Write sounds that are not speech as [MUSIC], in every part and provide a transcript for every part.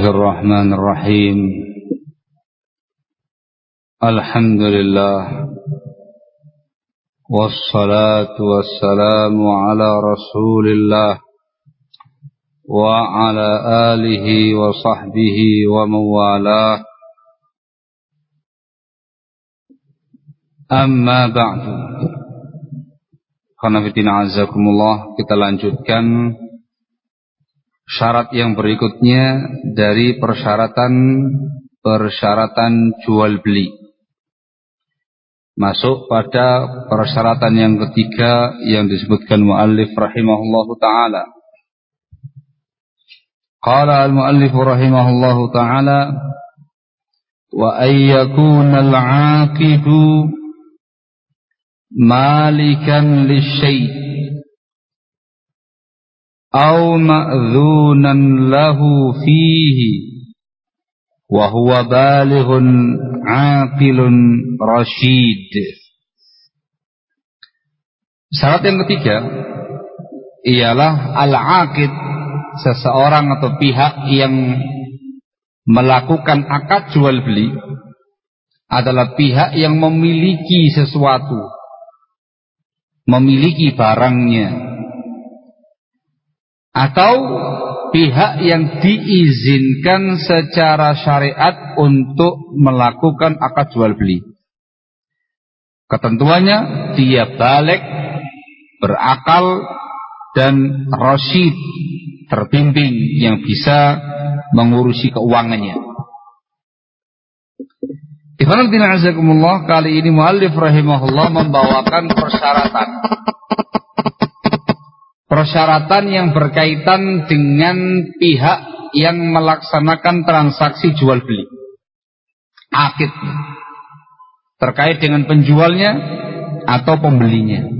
الرحمن الرحيم الحمد لله والصلاة والسلام على رسول الله وعلى آله وصحبه ومن والاه أما بعد Khanafitina azakumullah kita lanjutkan syarat yang berikutnya dari persyaratan persyaratan jual beli. Masuk pada persyaratan yang ketiga yang disebutkan muallif rahimahullahu taala. Qala al-muallif rahimahullahu taala wa ay yakuna al-'aqidu malikan au ma'dzunan lahu fihi wa huwa balighun aqilun syarat yang ketiga ialah al-aqid seseorang atau pihak yang melakukan akad jual beli adalah pihak yang memiliki sesuatu memiliki barangnya atau pihak yang diizinkan secara syariat untuk melakukan akad jual beli. Ketentuannya dia balik, berakal dan rasyid, terbimbing yang bisa mengurusi keuangannya. Ikhwan kali ini muallif rahimahullah membawakan persyaratan persyaratan yang berkaitan dengan pihak yang melaksanakan transaksi jual beli. Akid terkait dengan penjualnya atau pembelinya.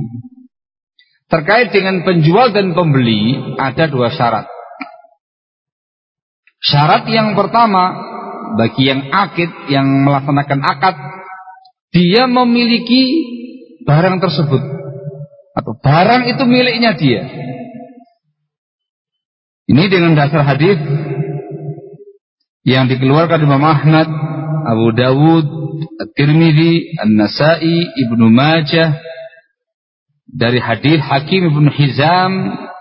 Terkait dengan penjual dan pembeli ada dua syarat. Syarat yang pertama bagi yang akid yang melaksanakan akad dia memiliki barang tersebut atau barang itu miliknya dia. Ini dengan dasar hadis yang dikeluarkan Imam Ahmad, Abu Dawud, At-Tirmidzi, An-Nasa'i, Ibnu Majah dari hadis Hakim Ibnu Hizam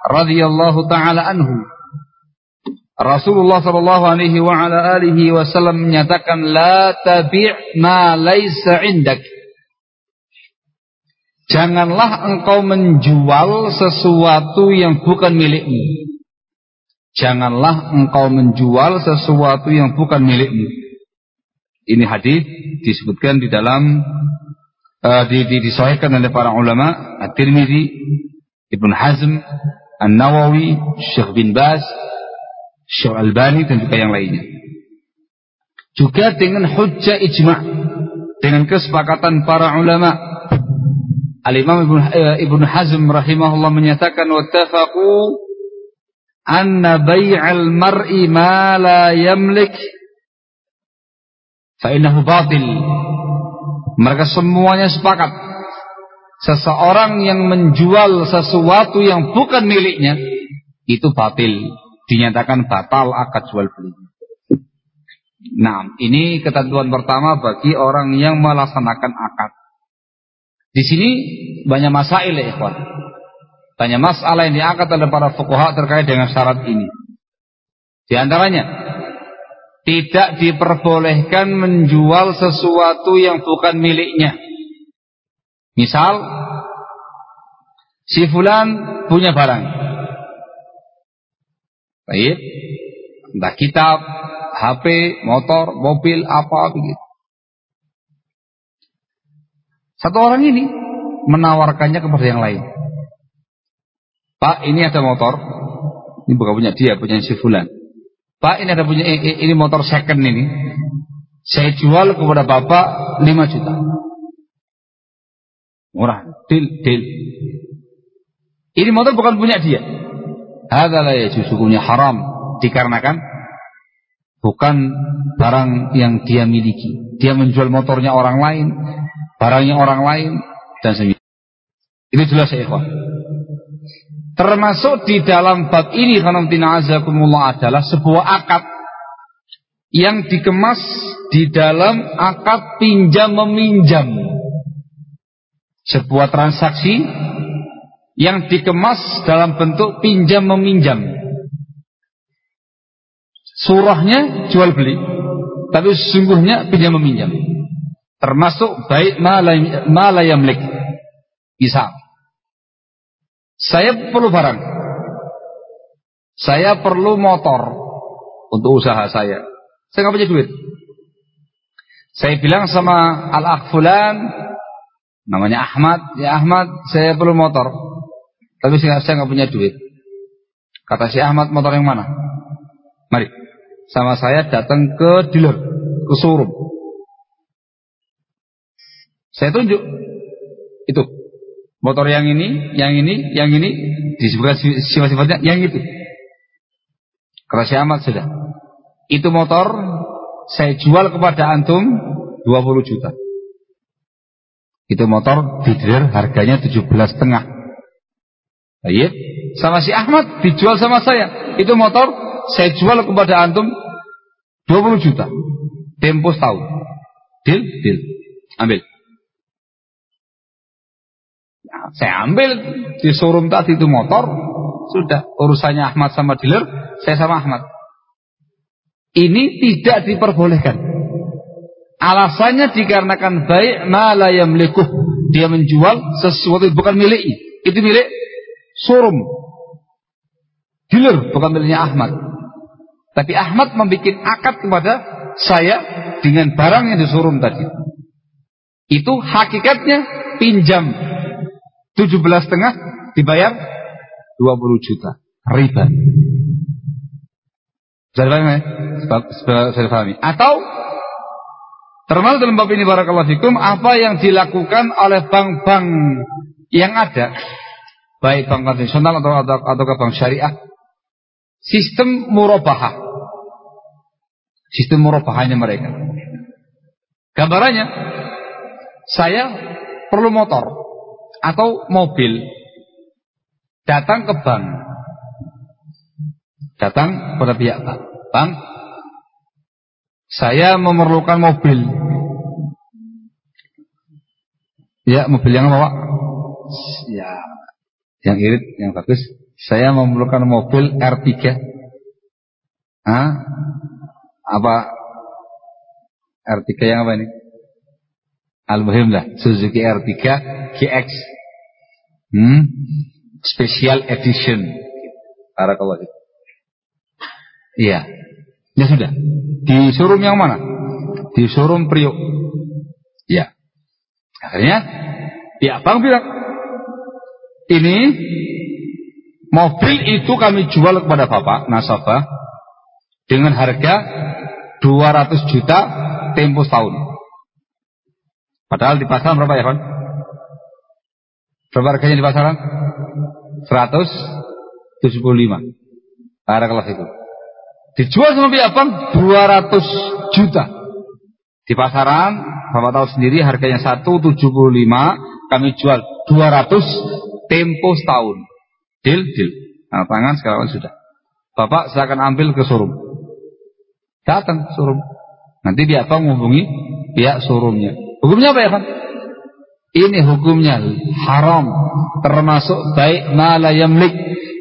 radhiyallahu taala anhu. Rasulullah sallallahu alaihi wa ala alihi wasallam menyatakan la tabi' ma laisa indak. Janganlah engkau menjual sesuatu yang bukan milikmu. Janganlah engkau menjual sesuatu yang bukan milikmu. Ini hadis disebutkan di dalam uh, di, di, disahihkan oleh para ulama At-Tirmizi, Ibn Hazm, An-Nawawi, Syekh bin Baz, Syekh Albani dan juga yang lainnya. Juga dengan hujjah ijma' dengan kesepakatan para ulama Al-Imam Ibn, uh, Ibn Hazm rahimahullah menyatakan wattafaqu anna bai'al mar'i ma la yamlik fa innahu batil. Mereka semuanya sepakat seseorang yang menjual sesuatu yang bukan miliknya itu batil, dinyatakan batal akad jual beli. Nah, ini ketentuan pertama bagi orang yang melaksanakan akad. Di sini banyak masalah ya ikhwan. Banyak masalah yang diangkat oleh para fuqaha terkait dengan syarat ini. Di antaranya, tidak diperbolehkan menjual sesuatu yang bukan miliknya. Misal, si fulan punya barang. Baik, entah kitab, HP, motor, mobil, apa begitu. Satu orang ini menawarkannya kepada yang lain. Pak, ini ada motor. Ini bukan punya dia, punya si fulan. Pak, ini ada punya ini motor second ini. Saya jual kepada Bapak 5 juta. Murah, deal, deal. Ini motor bukan punya dia. Adalah ya hukumnya haram dikarenakan bukan barang yang dia miliki. Dia menjual motornya orang lain, barangnya orang lain dan sebagainya. Ini jelas ya ikhwan. Termasuk di dalam bab ini khanamtina azakumullah adalah sebuah akad yang dikemas di dalam akad pinjam meminjam. Sebuah transaksi yang dikemas dalam bentuk pinjam meminjam. Surahnya jual beli, tapi sesungguhnya pinjam meminjam. Termasuk baik malayamlik. Bisa. Saya perlu barang. Saya perlu motor untuk usaha saya. Saya nggak punya duit. Saya bilang sama al-akhfulan, namanya Ahmad, ya Ahmad, saya perlu motor. Tapi saya nggak punya duit. Kata si Ahmad, motor yang mana? Mari, sama saya datang ke dealer, ke showroom. Saya tunjuk, itu motor yang ini, yang ini, yang ini disebutkan sifat-sifatnya, yang itu. Kata si Ahmad sudah. Itu motor saya jual kepada antum 20 juta. Itu motor di dealer harganya 17 setengah. Baik, sama si Ahmad dijual sama saya. Itu motor saya jual kepada antum 20 juta. Tempo setahun. Deal, deal. Ambil. Saya ambil di showroom tadi itu motor, sudah urusannya Ahmad sama dealer, saya sama Ahmad. Ini tidak diperbolehkan. Alasannya dikarenakan baik malayam lekuh dia menjual sesuatu bukan miliknya. Itu milik showroom. Dealer bukan miliknya Ahmad. Tapi Ahmad membuat akad kepada saya dengan barang yang di tadi. Itu hakikatnya pinjam 17 setengah dibayar 20 juta riba. Sudah paham ya? Sudah pahami. Atau termasuk dalam bab ini barakallahu fikum apa yang dilakukan oleh bank-bank yang ada baik bank konvensional atau atau, atau bank syariah sistem murabahah sistem murabahahnya mereka gambarannya saya perlu motor atau mobil datang ke bank datang pada pihak bank. Bang, saya memerlukan mobil. Ya, mobil yang apa, Ya, yang irit, yang bagus. Saya memerlukan mobil R3. Hah? Apa R3 yang apa ini? Al-Muhim lah, Suzuki R3 GX. Hmm? Special Edition. Barakallahu Iya. Ya sudah. Di showroom yang mana? Di showroom Priok. Ya. Akhirnya pihak bank bilang, ini mobil itu kami jual kepada Bapak nasabah dengan harga 200 juta tempo setahun. Padahal di pasaran berapa ya, Pak? Berapa harganya di pasaran? 175. Barakallahu itu. Dijual sama pihak bank 200 juta. Di pasaran, Bapak tahu sendiri harganya 175, kami jual 200 tempo setahun. Deal, deal. Nah, tangan sekarang sudah. Bapak silakan ambil ke showroom. Datang showroom. Nanti pihak bank menghubungi pihak showroomnya. Hukumnya apa ya Pak? Ini hukumnya haram termasuk baik malayamlik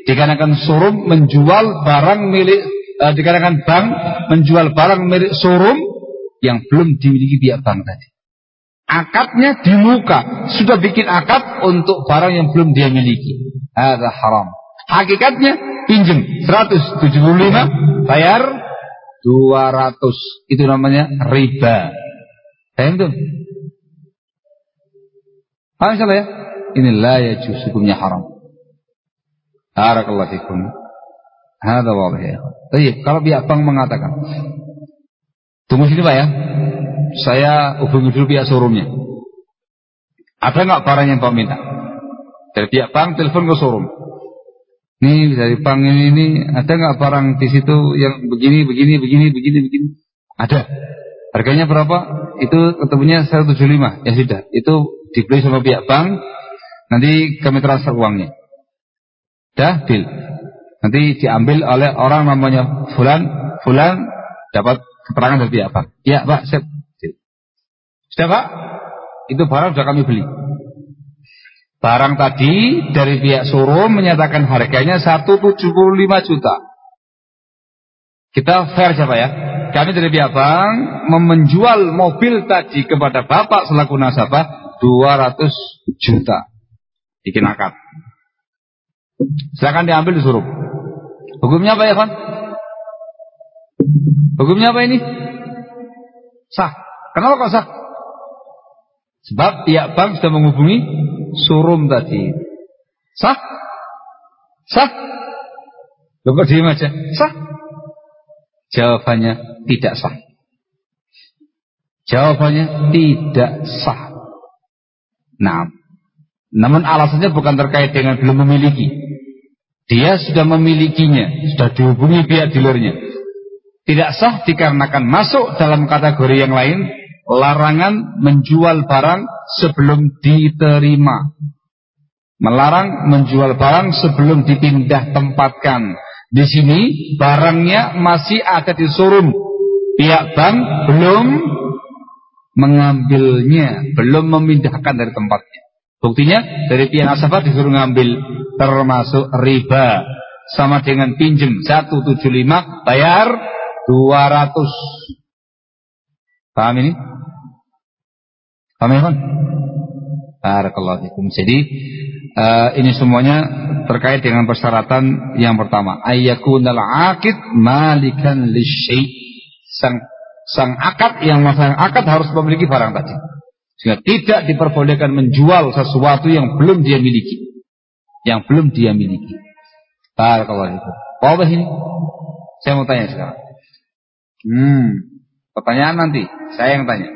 dikarenakan showroom menjual barang milik uh, dikarenakan bank menjual barang milik showroom yang belum dimiliki pihak bank tadi. Akadnya di muka, sudah bikin akad untuk barang yang belum dia miliki. Ada haram. Hakikatnya pinjam 175, bayar 200. Itu namanya riba. Paham tuh? Paham salah ya? Inilah ya hukumnya haram. Barakallahu fikum. Hada wadih ya. Tapi kalau pihak bank mengatakan, tunggu sini pak ya, saya hubungi dulu pihak showroomnya. Ada nggak barang yang pak minta? Dari pihak bank telepon ke showroom. Nih dari bank ini, ini ada nggak barang di situ yang begini, begini, begini, begini, begini? Ada. Harganya berapa? Itu ketemunya 175. Ya sudah, itu dibeli sama pihak bank. Nanti kami transfer uangnya. Dah, deal. Nanti diambil oleh orang namanya Fulan, Fulan dapat keterangan dari pihak bank. Ya Pak, siap. Sudah Pak? Itu barang sudah kami beli. Barang tadi dari pihak showroom menyatakan harganya 175 juta. Kita fair siapa ya? Kami dari pihak bank menjual mobil tadi kepada Bapak selaku nasabah 200 juta. Bikin akad. Silakan diambil disuruh. Hukumnya apa ya, Pak? Hukumnya apa ini? Sah. Kenapa kok sah? Sebab pihak bank sudah menghubungi surum tadi. Sah? Sah? Loh kok diem aja? Sah? Jawabannya tidak sah. Jawabannya tidak sah. Nah, namun alasannya bukan terkait dengan belum memiliki. Dia sudah memilikinya, sudah dihubungi pihak dealernya. Tidak sah dikarenakan masuk dalam kategori yang lain larangan menjual barang sebelum diterima. Melarang menjual barang sebelum dipindah tempatkan. Di sini barangnya masih ada di showroom. Pihak bank belum mengambilnya, belum memindahkan dari tempatnya. Buktinya dari pihak nasabah disuruh ngambil termasuk riba sama dengan pinjem 175 bayar 200. Paham ini? Paham ya, Barakallahu fikum. Jadi uh, ini semuanya terkait dengan persyaratan yang pertama, ayyakunal aqid malikan lisyai. Sang sang akad yang masa akad harus memiliki barang tadi. Sehingga tidak diperbolehkan menjual sesuatu yang belum dia miliki. Yang belum dia miliki. Barakallahu fikum. Apa ini? Saya mau tanya sekarang. Hmm, pertanyaan nanti saya yang tanya.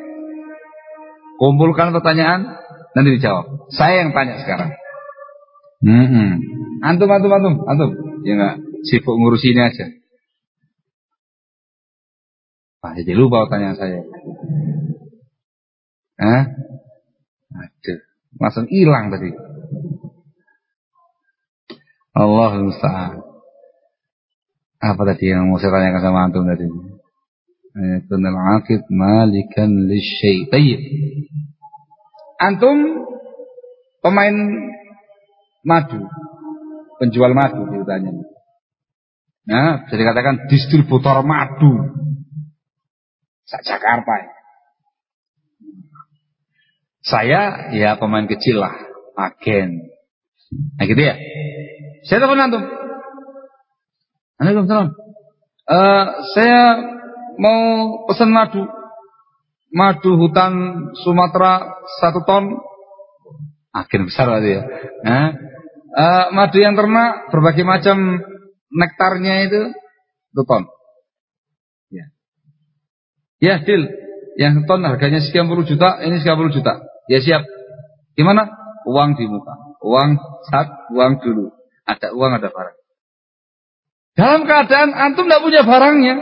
Kumpulkan pertanyaan, nanti dijawab. Saya yang tanya sekarang. Hmm, -hmm. Antum, antum, antum, antum. Ya enggak sibuk ngurus ini aja. Pak jadi lupa pertanyaan saya. Hah? Aduh, langsung hilang tadi. Allah musta'an. Apa tadi yang mau saya tanyakan sama antum tadi? Eh, Yakun al-aqid malikan lisyai. Antum pemain madu, penjual madu ceritanya. Nah, bisa dikatakan distributor madu. Jakarta ya. saya ya pemain kecil lah agen nah gitu ya saya telepon antum Assalamualaikum uh, saya mau pesan madu. Madu hutan Sumatera satu ton. Agen besar berarti ya. Nah, uh, madu yang ternak berbagai macam nektarnya itu satu ton. Ya. Deal. Yang ton harganya sekian puluh juta, ini sekian puluh juta. Ya siap. Gimana? Uang di muka. Uang saat uang dulu. Ada uang, ada barang. Dalam keadaan antum tidak punya barangnya,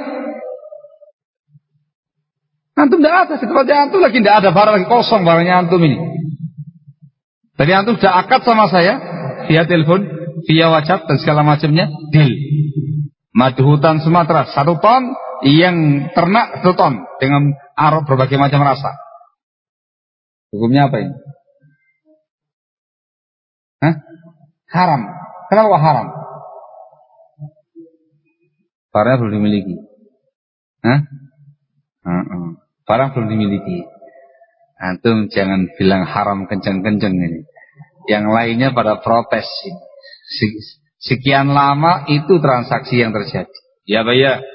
Antum tidak ada, seperti antum lagi tidak ada barang lagi kosong barangnya antum ini. Tadi antum sudah akad sama saya via telepon, via WhatsApp dan segala macamnya, deal. Madu hutan Sumatera satu ton, yang ternak satu ton dengan arok berbagai macam rasa. Hukumnya apa ini? Hah? Haram. Kenapa haram? Barangnya belum dimiliki. Hah? Uh -uh barang belum dimiliki. Antum jangan bilang haram kenceng-kenceng ini. Yang lainnya pada protes. Sekian lama itu transaksi yang terjadi. Ya bayar. Ya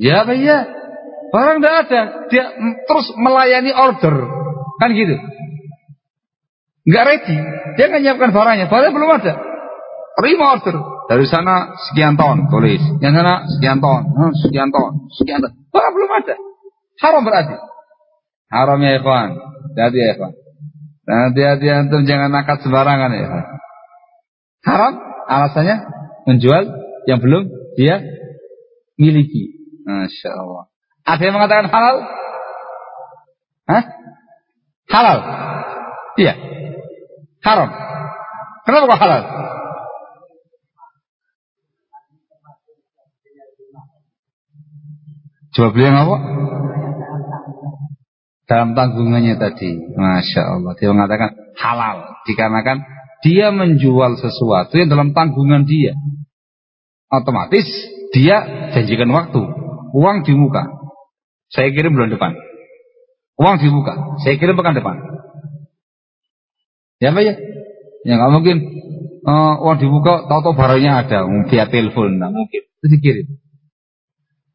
bayar. Barang tidak ada. Dia terus melayani order. Kan gitu. Enggak ready. Dia nggak nyiapkan barangnya. Barangnya belum ada. Terima order. Dari sana sekian ton tulis. Yang sana sekian ton. Sekian ton. Sekian ton. Barang belum ada. Haram berarti. Haram ya ikhwan. Hati-hati ya ikhwan. Hati-hati antum jangan akad sembarangan ya. Haram alasannya menjual yang belum dia miliki. Masya Allah. Ada yang mengatakan halal? Hah? Halal? Iya. Haram. Kenapa kok halal? Beli yang apa? Dalam tanggungannya tadi. Masya Allah. Dia mengatakan halal. Dikarenakan dia menjual sesuatu yang dalam tanggungan dia. Otomatis dia janjikan waktu. Uang di muka. Saya kirim bulan depan. Uang di muka. Saya kirim pekan depan. Ya Pak ya? Ya nggak mungkin uh, uang dibuka tahu-tahu barangnya ada via telepon, nggak mungkin. Itu dikirim.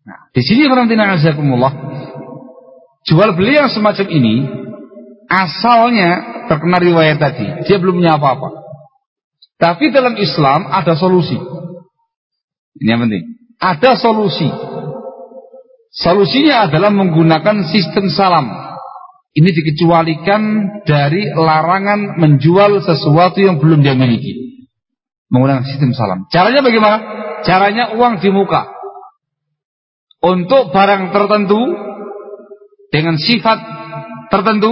Nah, di sini karantina azakumullah jual beli yang semacam ini asalnya terkena riwayat tadi, dia belum punya apa-apa. Tapi dalam Islam ada solusi. Ini yang penting. Ada solusi. Solusinya adalah menggunakan sistem salam. Ini dikecualikan dari larangan menjual sesuatu yang belum dia miliki. Menggunakan sistem salam. Caranya bagaimana? Caranya uang di muka. Untuk barang tertentu dengan sifat tertentu,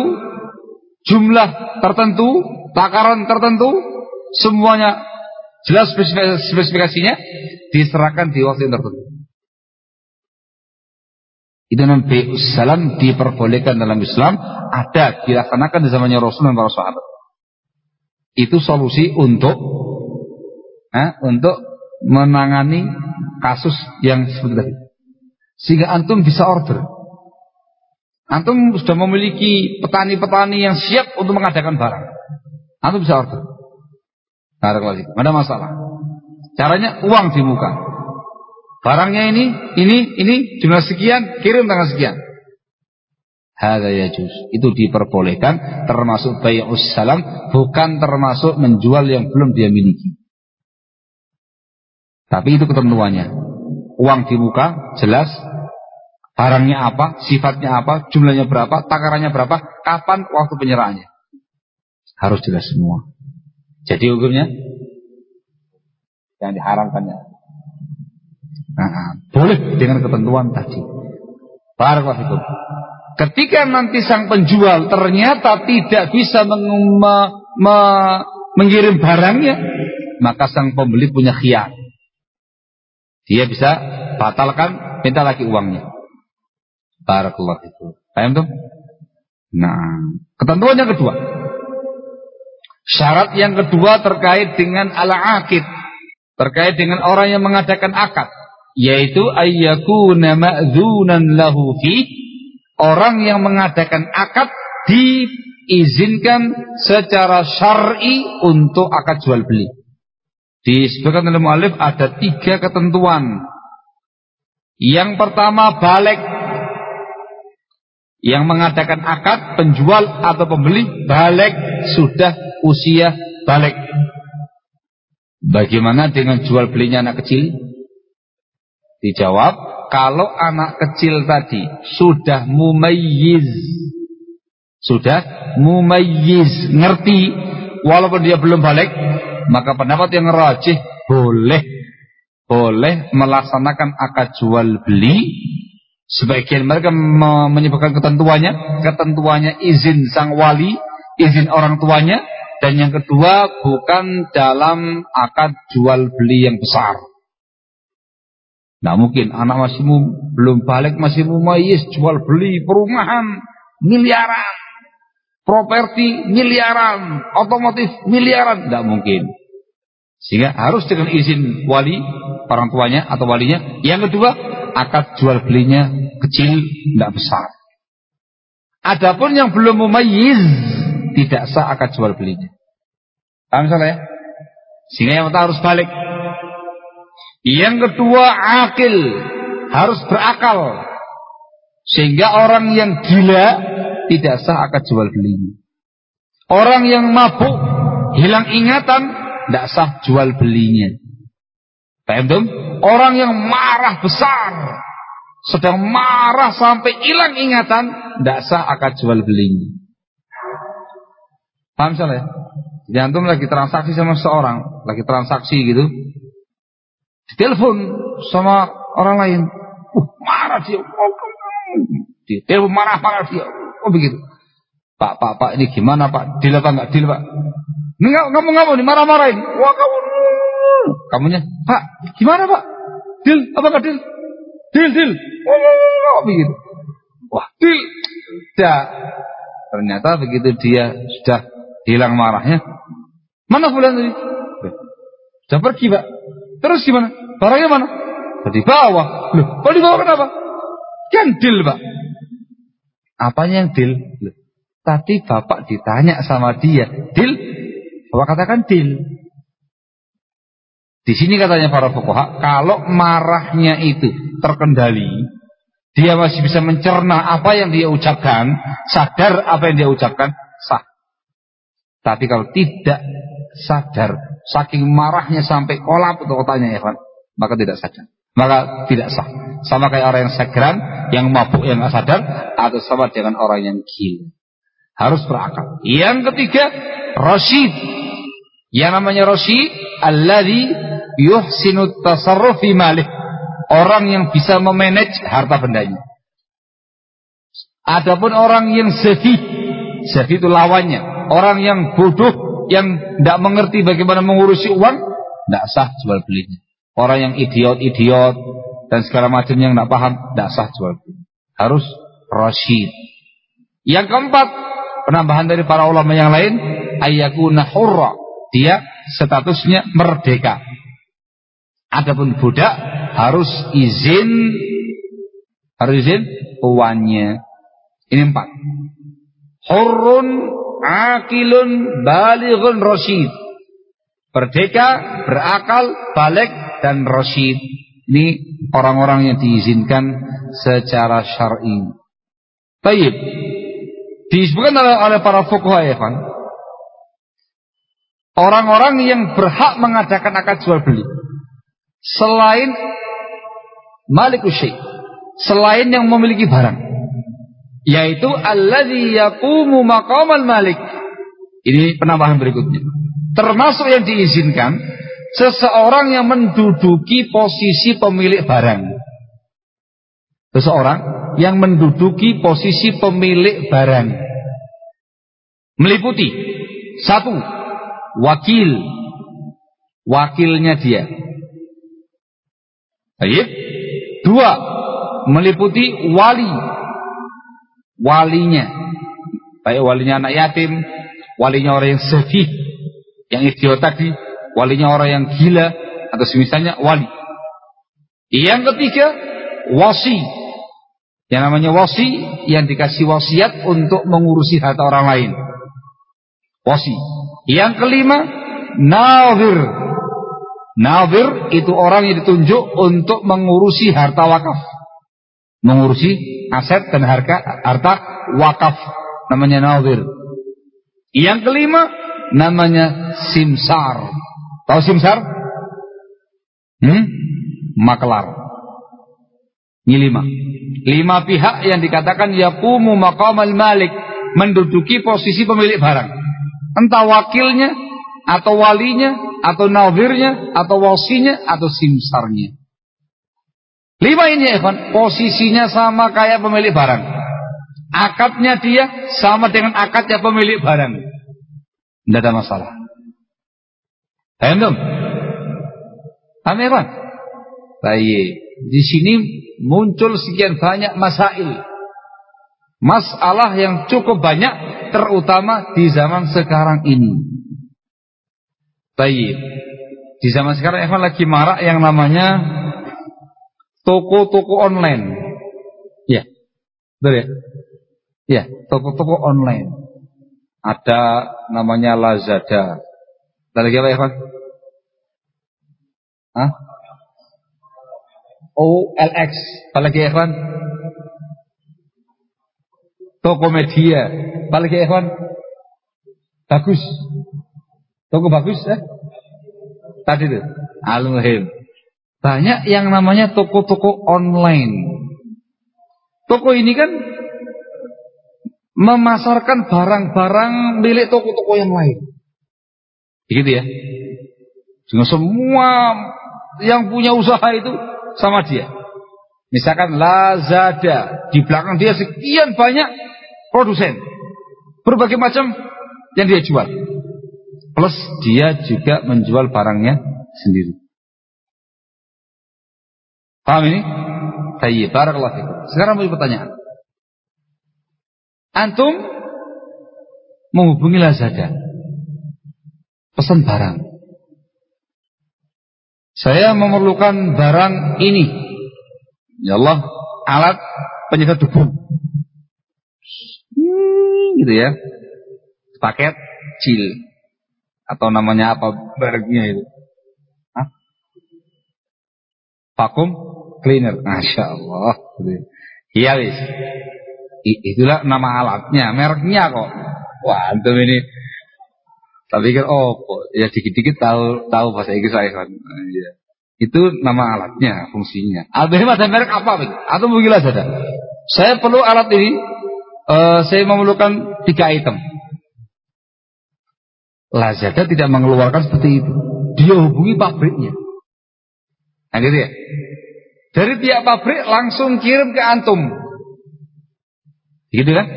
jumlah tertentu, takaran tertentu, semuanya jelas spesifikasinya diserahkan di waktu yang tertentu. Itu nanti salam diperbolehkan dalam Islam, ada dilaksanakan di zamannya Rasul dan para sahabat. Itu solusi untuk eh, untuk menangani kasus yang seperti tadi. Sehingga antum bisa order. Antum sudah memiliki petani-petani yang siap untuk mengadakan barang. Antum bisa order. Ada masalah. Caranya uang di muka. Barangnya ini, ini, ini jumlah sekian, kirim tanggal sekian. Hada yajuz. Itu diperbolehkan termasuk bai'us salam, bukan termasuk menjual yang belum dia miliki. Tapi itu ketentuannya. Uang di muka jelas, barangnya apa, sifatnya apa, jumlahnya berapa, takarannya berapa, kapan waktu penyerahannya. Harus jelas semua. Jadi hukumnya yang diharamkannya Nah, boleh dengan ketentuan tadi. Barakallahu Ketika nanti sang penjual ternyata tidak bisa meng me me mengirim barangnya, maka sang pembeli punya khiar. Dia bisa batalkan, minta lagi uangnya. Barakallahu itu. Paham tuh? Nah, ketentuan yang kedua. Syarat yang kedua terkait dengan ala akid. Terkait dengan orang yang mengadakan akad yaitu ayyakuna ma'dzunan lahu fi orang yang mengadakan akad diizinkan secara syar'i untuk akad jual beli. Disebutkan oleh mu'alif ada tiga ketentuan. Yang pertama balik yang mengadakan akad penjual atau pembeli balik sudah usia balik. Bagaimana dengan jual belinya anak kecil? Dijawab, kalau anak kecil tadi sudah mumayyiz, sudah mumayyiz, ngerti, walaupun dia belum balik, maka pendapat yang rajih boleh. Boleh melaksanakan akad jual beli. Sebagian mereka menyebutkan ketentuannya. Ketentuannya izin sang wali izin orang tuanya. Dan yang kedua bukan dalam akad jual beli yang besar Nah mungkin anak masih belum balik masih mumayis jual beli perumahan miliaran, properti miliaran, otomotif miliaran, tidak mungkin. Sehingga harus dengan izin wali orang tuanya atau walinya. Yang kedua akad jual belinya kecil, tidak besar. Adapun yang belum mumayyiz tidak sah akad jual belinya. Paham salah ya? Sehingga yang harus balik yang kedua akil, harus berakal. Sehingga orang yang gila tidak sah akad jual belinya. Orang yang mabuk, hilang ingatan, tidak sah jual belinya. Paham Orang yang marah besar, sedang marah sampai hilang ingatan, tidak sah akad jual belinya. Paham salah ya? Antum lagi transaksi sama seorang, lagi transaksi gitu, Telepon sama orang lain. Uh, marah dia. Oh, dia telepon marah-marah dia. Oh begitu. Pak, pak, pak, ini gimana pak? Dil apa enggak? Dil pak? Enggak, kamu nggak mau dimarah-marahin. Wah kamu, kamunya, pak, gimana pak? Dil, apa enggak dil? Dil, dil. Oh, kok begitu? Wah, tidak. Ternyata begitu dia sudah hilang marahnya. Mana bulan tadi? Sudah pergi, Pak. Terus gimana? Barangnya mana? Di bawah. Loh, kok di bawah kenapa? Kan deal, Pak. Apanya yang deal? Loh, tadi Bapak ditanya sama dia, deal? Bapak katakan deal. Di sini katanya para fuqaha, kalau marahnya itu terkendali, dia masih bisa mencerna apa yang dia ucapkan, sadar apa yang dia ucapkan, sah. Tapi kalau tidak sadar, saking marahnya sampai kolap untuk otaknya ya kan, maka tidak sadar. Maka tidak sah. Sama kayak orang yang segeran, yang mabuk, yang sadar, atau sama dengan orang yang gila. Harus berakal. Yang ketiga, Rashid. Yang namanya Rashid, alladhi yuhsinu tasarruf fi malih. Orang yang bisa memanage harta bendanya. Adapun orang yang sedih, sedih itu lawannya. Orang yang bodoh, yang tidak mengerti bagaimana mengurusi uang, tidak sah jual belinya. Orang yang idiot-idiot dan segala macam yang tidak paham, tidak sah jual beli. Harus rasyid. Yang keempat, penambahan dari para ulama yang lain, ayakuna hurra. Dia statusnya merdeka. Adapun budak harus izin harus izin tuannya. Ini empat. Hurun, akilun, balighun, rasyid. Merdeka, berakal, balik, dan rasyid. Ini orang-orang yang diizinkan secara syar'i. Baik. Disebutkan oleh, oleh para fuqaha ya, Orang-orang yang berhak mengadakan akad jual beli selain Malik syai selain yang memiliki barang yaitu alladzi yaqumu maqamal malik. Ini penambahan berikutnya. Termasuk yang diizinkan seseorang yang menduduki posisi pemilik barang. Seseorang yang menduduki posisi pemilik barang. Meliputi satu wakil. Wakilnya dia. Baik. Dua, meliputi wali. Walinya. Baik walinya anak yatim, walinya orang yang sedih, yang idiot tadi, walinya orang yang gila, atau semisalnya wali. Yang ketiga, wasi. Yang namanya wasi, yang dikasih wasiat untuk mengurusi harta orang lain. Wasi. Yang kelima, nazir Nadir itu orang yang ditunjuk untuk mengurusi harta wakaf. Mengurusi aset dan harga harta wakaf. Namanya nadir. Yang kelima namanya simsar. Tahu simsar? Hmm? Maklar. Ini lima. Lima pihak yang dikatakan yakumu maqamal malik. Menduduki posisi pemilik barang. Entah wakilnya atau walinya atau nazirnya, atau wasinya, atau simsarnya. Lima ini ya posisinya sama kayak pemilik barang. Akadnya dia sama dengan akadnya pemilik barang. Tidak ada masalah. Paham dong? Paham ya Baik. Di sini muncul sekian banyak masail. Masalah yang cukup banyak terutama di zaman sekarang ini. Baik. Di zaman sekarang Evan lagi marak yang namanya toko-toko online. Ya. Betul ya? Ya, toko-toko online. Ada namanya Lazada. Dan lagi apa Evan? Hah? OLX. Apa lagi Evan? Tokomedia. Apa lagi Evan? Bagus. Toko bagus ya? Tadi itu. Al-Muhim. Banyak yang namanya toko-toko online. Toko ini kan memasarkan barang-barang milik toko-toko yang lain. Begitu ya. Dengan semua yang punya usaha itu sama dia. Misalkan Lazada, di belakang dia sekian banyak produsen. Berbagai macam yang dia jual. Plus dia juga menjual barangnya sendiri. Paham ini? Tayyib. Barakallahu fikum. Sekarang mau pertanyaan. Antum menghubungi Lazada. Pesan barang. Saya memerlukan barang ini. Ya Allah, alat penyedot debu. Hmm, gitu ya. Paket cil atau namanya apa baraknya itu. Hah? Vakum cleaner. Masya Allah. Iya wis. Itulah nama alatnya, mereknya kok. Wah, antum ini tapi kan oh ya dikit-dikit tahu tahu bahasa Inggris saya kan. Ya. Itu nama alatnya, fungsinya. Album ada merek apa? Atau mungkin saja. Saya perlu alat ini. Uh, saya memerlukan tiga item. Lazada tidak mengeluarkan seperti itu. Dia hubungi pabriknya. Nah gitu ya. Dari pihak pabrik langsung kirim ke antum. Gitu kan?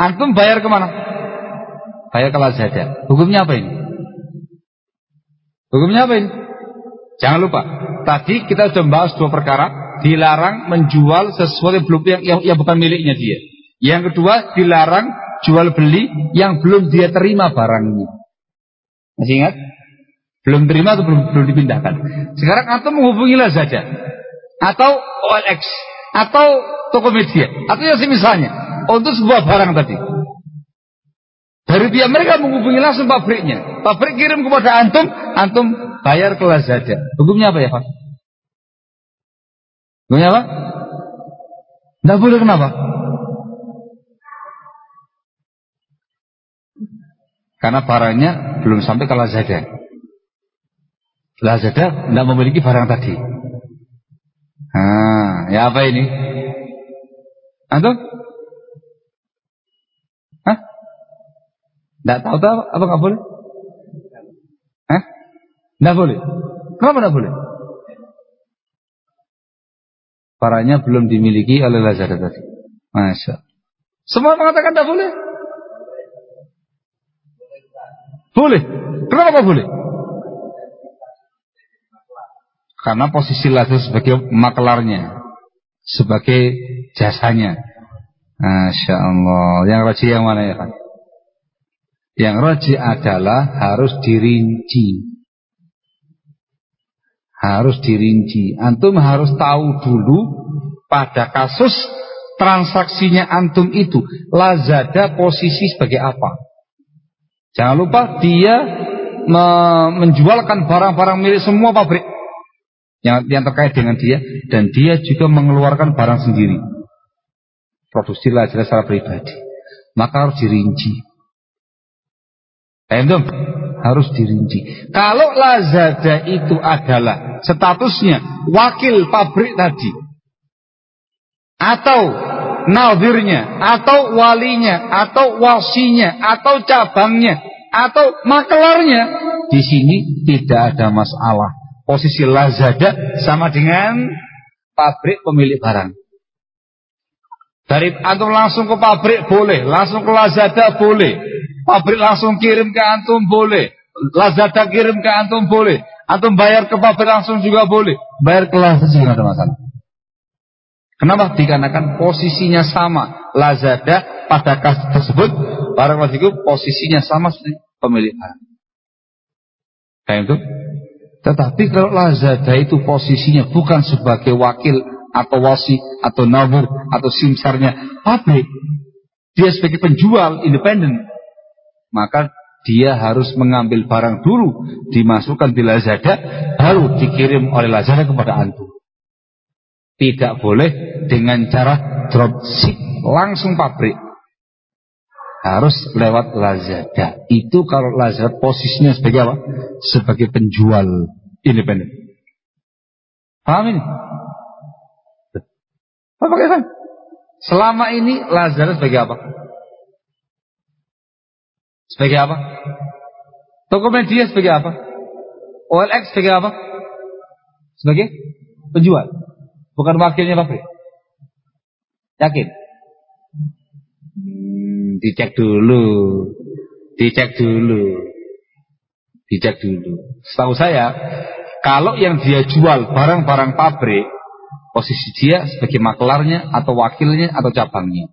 Antum bayar ke mana? Bayar ke Lazada. Hukumnya apa ini? Hukumnya apa ini? Jangan lupa. Tadi kita sudah membahas dua perkara. Dilarang menjual sesuatu yang, belum, yang, yang bukan miliknya dia. Yang kedua, dilarang jual beli yang belum dia terima barangnya. Masih ingat? Belum terima atau belum, belum dipindahkan. Sekarang atau menghubungi Lazada atau OLX atau Tokopedia atau yang semisalnya untuk sebuah barang tadi. Dari pihak mereka menghubungi langsung pabriknya. Pabrik kirim kepada antum, antum bayar ke Lazada. Hukumnya apa ya Pak? Hukumnya apa? Tidak boleh kenapa? Karena barangnya belum sampai ke Lazada. Lazada tidak memiliki barang tadi. Ah, ya apa ini? Antum? Hah? Tidak tahu tahu apa nggak boleh? Hah? Tidak boleh. Kenapa tidak boleh? Barangnya belum dimiliki oleh Lazada tadi. Masya. Semua mengatakan tidak boleh. Boleh. Kenapa boleh? Karena posisi Lazar sebagai maklarnya. Sebagai jasanya. Masya Allah. Yang roji yang mana ya kan? Yang roji adalah harus dirinci. Harus dirinci. Antum harus tahu dulu pada kasus transaksinya antum itu. Lazada posisi sebagai apa? Jangan lupa dia me menjualkan barang-barang milik semua pabrik yang, yang terkait dengan dia dan dia juga mengeluarkan barang sendiri. Produksi jelas secara pribadi. Maka harus dirinci. Paham Harus dirinci. Kalau Lazada itu adalah statusnya wakil pabrik tadi atau nazirnya atau walinya atau wasinya atau cabangnya atau maklarnya di sini tidak ada masalah posisi Lazada sama dengan pabrik pemilik barang dari antum langsung ke pabrik boleh langsung ke Lazada boleh pabrik langsung kirim ke antum boleh Lazada kirim ke antum boleh antum bayar ke pabrik langsung juga boleh bayar ke Lazada tidak ada masalah Kenapa? Dikarenakan posisinya sama. Lazada pada kasus tersebut, barang itu posisinya sama pemilik barang. Kayak itu. Tetapi kalau Lazada itu posisinya bukan sebagai wakil atau wasi atau nabur atau simsarnya pabrik, dia sebagai penjual independen, maka dia harus mengambil barang dulu, dimasukkan di Lazada, baru dikirim oleh Lazada kepada antum. Tidak boleh dengan cara dropship langsung pabrik. Harus lewat Lazada. Itu kalau Lazada posisinya sebagai apa? Sebagai penjual independen. Paham ini? Apa pakai Selama ini Lazada sebagai apa? Sebagai apa? Tokopedia sebagai apa? OLX sebagai apa? Sebagai penjual. Bukan wakilnya pabrik. Yakin? Dicek dulu. Dicek dulu. Dicek dulu. Setahu saya, kalau yang dia jual barang-barang pabrik, Posisi dia sebagai maklarnya atau wakilnya atau cabangnya.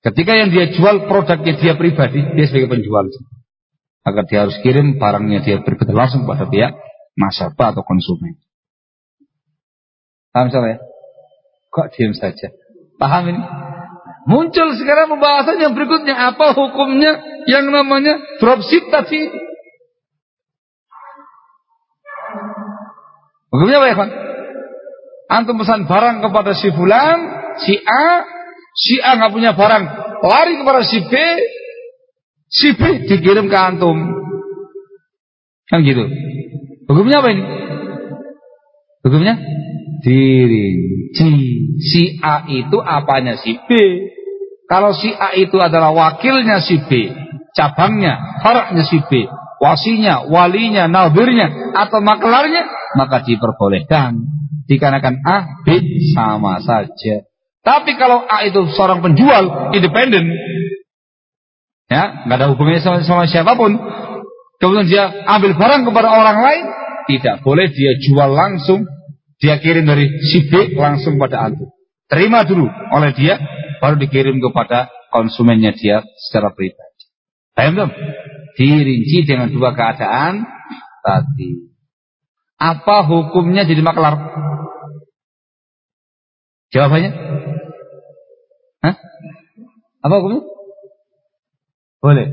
Ketika yang dia jual produknya dia pribadi, dia sebagai penjual. Agar dia harus kirim barangnya dia pribadi langsung pada pihak nasabah atau konsumen. Paham saya? Kok diam saja? Paham ini? Muncul sekarang pembahasan yang berikutnya. Apa hukumnya yang namanya dropship tadi? Hukumnya apa ya, Pak? Antum pesan barang kepada si fulan, si A, si A nggak punya barang, lari kepada si B, si B dikirim ke antum. Kan gitu. Hukumnya apa ini? Hukumnya dirinci. Si A itu apanya si B. Kalau si A itu adalah wakilnya si B, cabangnya, faraknya si B, wasinya, walinya, nadirnya, atau maklarnya, maka diperbolehkan dikarenakan A, B sama saja. Tapi kalau A itu seorang penjual independen, ya nggak ada hubungannya sama, sama siapa pun, kemudian dia ambil barang kepada orang lain, tidak boleh dia jual langsung, dia kirim dari si B langsung pada antum. Terima dulu oleh dia, baru dikirim kepada konsumennya dia secara pribadi. Paham belum? Dirinci dengan dua keadaan tadi. Apa hukumnya jadi maklar? Jawabannya? Hah? Apa hukumnya? Boleh.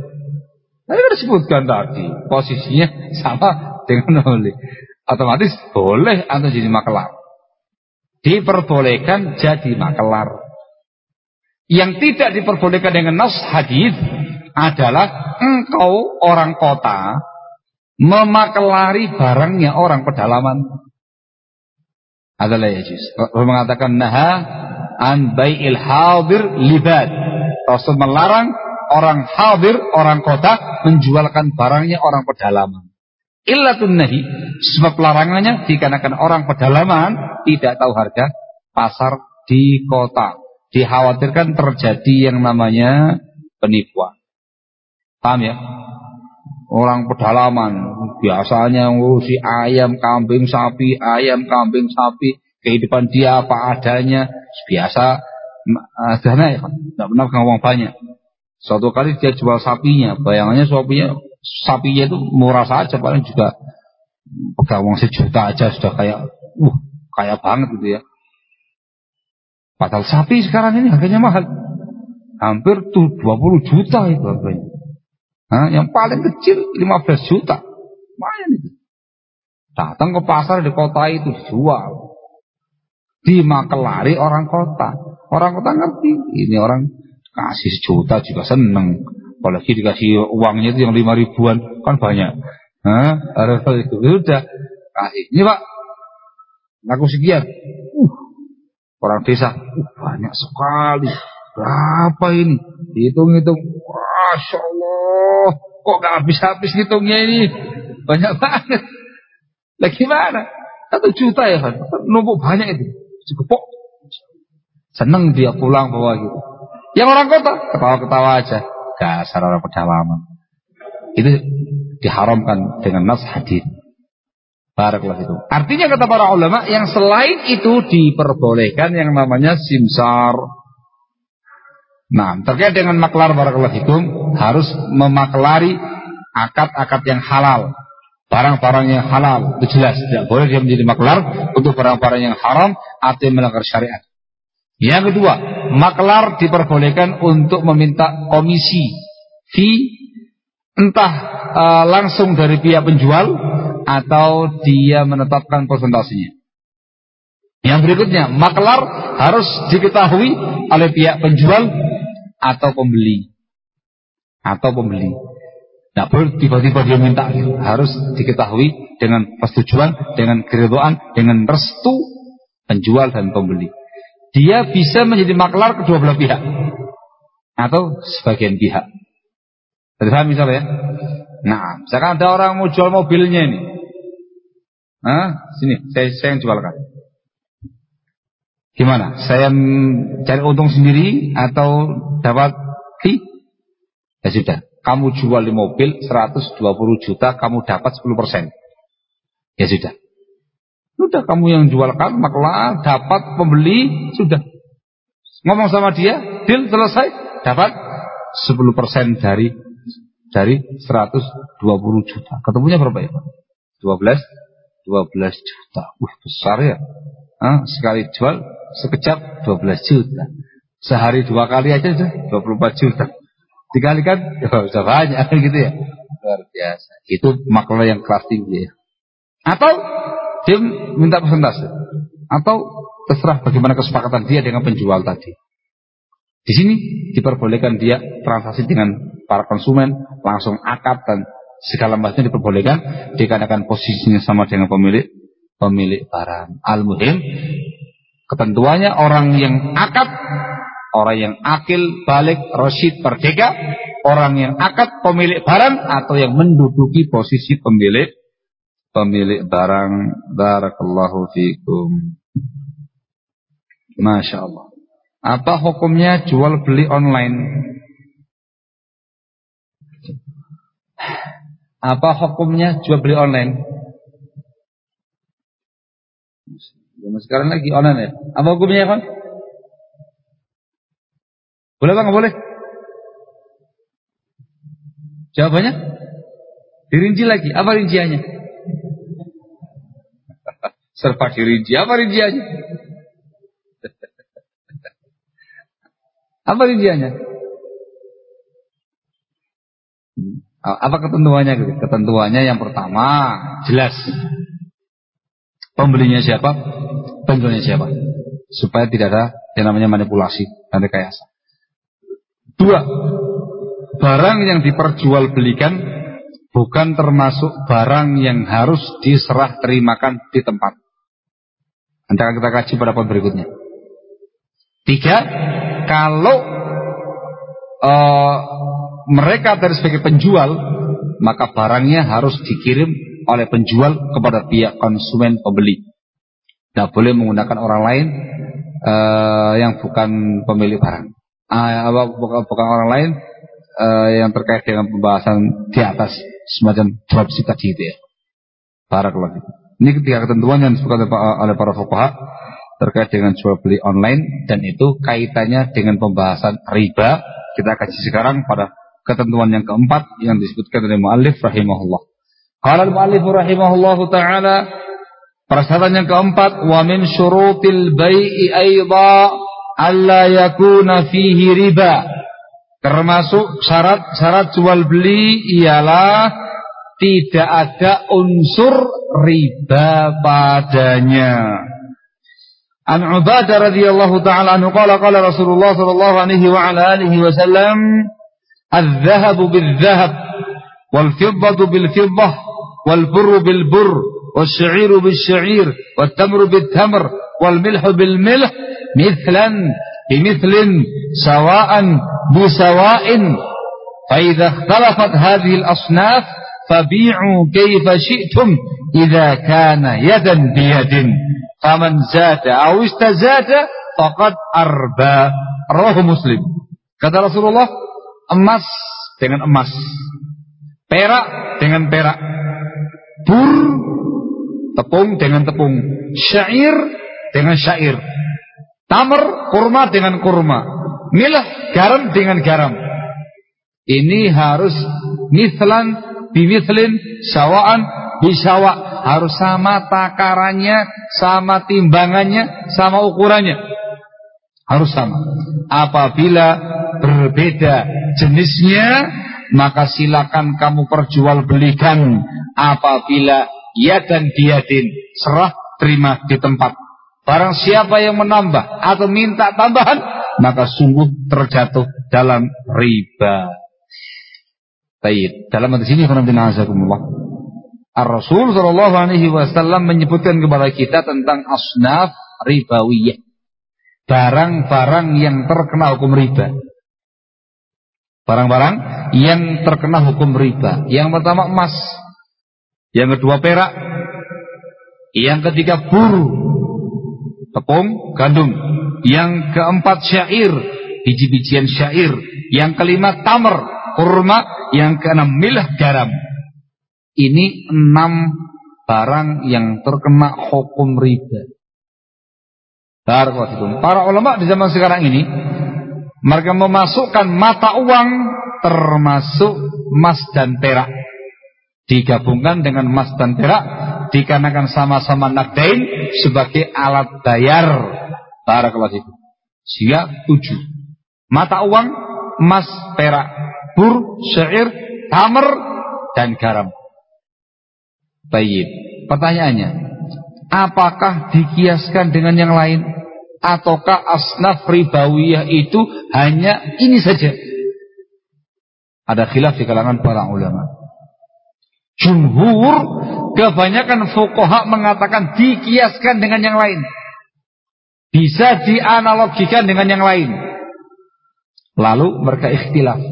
Tadi kan disebutkan tadi posisinya sama dengan boleh. Otomatis boleh atau jadi makelar. Diperbolehkan jadi makelar. Yang tidak diperbolehkan dengan nas hadis adalah engkau orang kota memakelari barangnya orang pedalaman adalah. Rasul mengatakan naha an bai'il hadir libad. Rasul melarang orang hadir, orang kota menjualkan barangnya orang pedalaman. Illatun nahi sebab larangannya dikarenakan orang pedalaman tidak tahu harga pasar di kota. Dikhawatirkan terjadi yang namanya penipuan. Paham ya? orang pedalaman biasanya ngurusi ayam, kambing, sapi, ayam, kambing, sapi, kehidupan dia apa adanya, biasa sederhana ya, tidak pernah ngomong banyak. Suatu kali dia jual sapinya, bayangannya sapinya, sapinya itu murah saja, paling juga pegang sejuta aja sudah kayak, uh, kayak banget gitu ya. Padahal sapi sekarang ini harganya mahal, hampir tuh 20 juta itu harganya. Hah? Yang paling kecil 15 juta. Lumayan itu. Datang ke pasar di kota itu dijual. Dimakelari orang kota. Orang kota ngerti. Ini orang kasih sejuta juga seneng. Apalagi dikasih uangnya itu yang lima ribuan. Kan banyak. Hah? Harus itu. Ya udah. Kasih. Ini pak. Aku sekian. Uh, orang desa. Uh, banyak sekali. Berapa ini? Hitung-hitung. Masya Allah. Kok gak habis-habis hitungnya ini? Banyak banget. Lah gimana? Satu juta ya kan? Numpuk banyak itu. Cukup. Seneng dia pulang bawa gitu. Yang orang kota ketawa-ketawa aja. Dasar orang pedalaman. Itu diharamkan dengan nas hadis. Barakallah itu. Artinya kata para ulama yang selain itu diperbolehkan yang namanya simsar. Nah, terkait dengan maklar barakallahu fikum harus memaklari akad-akad yang halal. Barang-barang yang halal itu jelas tidak boleh dia menjadi maklar untuk barang-barang yang haram atau melanggar syariat. Yang kedua, maklar diperbolehkan untuk meminta komisi fee entah uh, langsung dari pihak penjual atau dia menetapkan persentasenya. Yang berikutnya, maklar harus diketahui oleh pihak penjual atau pembeli. Atau pembeli. Tidak boleh tiba-tiba dia minta. Harus diketahui dengan persetujuan, dengan keridoan, dengan restu penjual dan pembeli. Dia bisa menjadi maklar kedua belah pihak. Atau sebagian pihak. Tadi paham misalnya ya? Nah, misalkan ada orang mau jual mobilnya ini. Nah, sini, saya, saya yang jualkan. Gimana? Saya cari untung sendiri atau dapat fee? Ya sudah, kamu jual di mobil 120 juta, kamu dapat 10%. Ya sudah. Sudah kamu yang jualkan, maka dapat pembeli, sudah. Ngomong sama dia, deal selesai, dapat 10% dari dari 120 juta. Ketemunya berapa ya Pak? 12 12 juta. Wah, besar ya. Hah? sekali jual sekejap 12 juta. Sehari dua kali aja sudah 24 juta. Dikalikan [LAUGHS] ya sudah banyak [LAUGHS] gitu ya. Luar biasa. Itu makna yang kelas tinggi ya. Atau dia minta persentase. Atau terserah bagaimana kesepakatan dia dengan penjual tadi. Di sini diperbolehkan dia transaksi dengan para konsumen langsung akad dan segala macamnya diperbolehkan dikarenakan posisinya sama dengan pemilik pemilik barang. Al-muhim ketentuannya orang yang akad, orang yang akil, balik, rosid, merdeka, orang yang akad pemilik barang atau yang menduduki posisi pemilik pemilik barang. Barakallahu fikum. Masya Allah. Apa hukumnya jual beli online? Apa hukumnya jual beli online? Zaman sekarang lagi online ya. Apa hukumnya kan? Boleh bang? Boleh? Jawabannya? Dirinci lagi. Apa rinciannya? [LAUGHS] Serba dirinci. Apa rinciannya? [LAUGHS] Apa rinciannya? Apa ketentuannya? Ketentuannya yang pertama jelas. Pembelinya siapa? Penjualnya siapa? Supaya tidak ada yang namanya manipulasi dan rekayasa. Dua, barang yang diperjualbelikan bukan termasuk barang yang harus diserah terimakan di tempat. Nanti akan kita kaji pada poin berikutnya. Tiga, kalau uh, mereka dari sebagai penjual, maka barangnya harus dikirim oleh penjual kepada pihak konsumen pembeli. Tidak boleh menggunakan orang lain uh, yang bukan pemilik barang. Uh, bukan, orang lain uh, yang terkait dengan pembahasan di atas semacam dropship tadi itu ya. Barakallahu Ini ketiga ketentuan yang disebutkan oleh para fuqaha terkait dengan jual beli online dan itu kaitannya dengan pembahasan riba. Kita kaji sekarang pada ketentuan yang keempat yang disebutkan oleh muallif rahimahullah. Qala al-muallif rahimahullah taala persyaratan yang keempat wa min syurutil bai'i aidha alla yakuna fihi riba. Termasuk syarat-syarat jual beli ialah tidak ada unsur riba padanya. An Ubadah radhiyallahu taala anhu qala qala Rasulullah sallallahu alaihi wa alihi wasallam الذهب بالذهب والفضة بالفضة والبر بالبر والشعير بالشعير والتمر بالتمر والملح بالملح مثلا بمثل سواء بسواء فإذا اختلفت هذه الأصناف فبيعوا كيف شئتم إذا كان يدا بيد فمن زاد أو استزاد فقد أربى رواه مسلم. kata Rasulullah emas dengan emas, perak dengan perak, bur tepung dengan tepung, syair dengan syair, tamar kurma dengan kurma, milah garam dengan garam. Ini harus mislan bimislin sawaan bisawa harus sama takarannya, sama timbangannya, sama ukurannya. Harus sama. Apabila berbeda jenisnya, maka silakan kamu perjualbelikan apabila ya dan diadin serah terima di tempat. Barang siapa yang menambah atau minta tambahan, maka sungguh terjatuh dalam riba. Baik, dalam hadis ini azakumullah. Ar-Rasul sallallahu alaihi wasallam menyebutkan kepada kita tentang asnaf ribawiyah. Barang-barang yang terkena hukum riba. Barang-barang yang terkena hukum riba. Yang pertama emas. Yang kedua perak. Yang ketiga buru. Tepung, gandum. Yang keempat syair. Biji-bijian syair. Yang kelima tamar, kurma. Yang keenam milah garam. Ini enam barang yang terkena hukum riba. Para ulama di zaman sekarang ini mereka memasukkan mata uang termasuk emas dan perak digabungkan dengan emas dan perak dikarenakan sama-sama nakdain sebagai alat bayar para itu. Sehingga tujuh mata uang emas perak bur syair tamer dan garam. Baik. Pertanyaannya, apakah dikiaskan dengan yang lain? Ataukah asnaf ribawiyah itu hanya ini saja? Ada khilaf di kalangan para ulama. Jumhur kebanyakan fukoha mengatakan dikiaskan dengan yang lain. Bisa dianalogikan dengan yang lain. Lalu mereka ikhtilaf.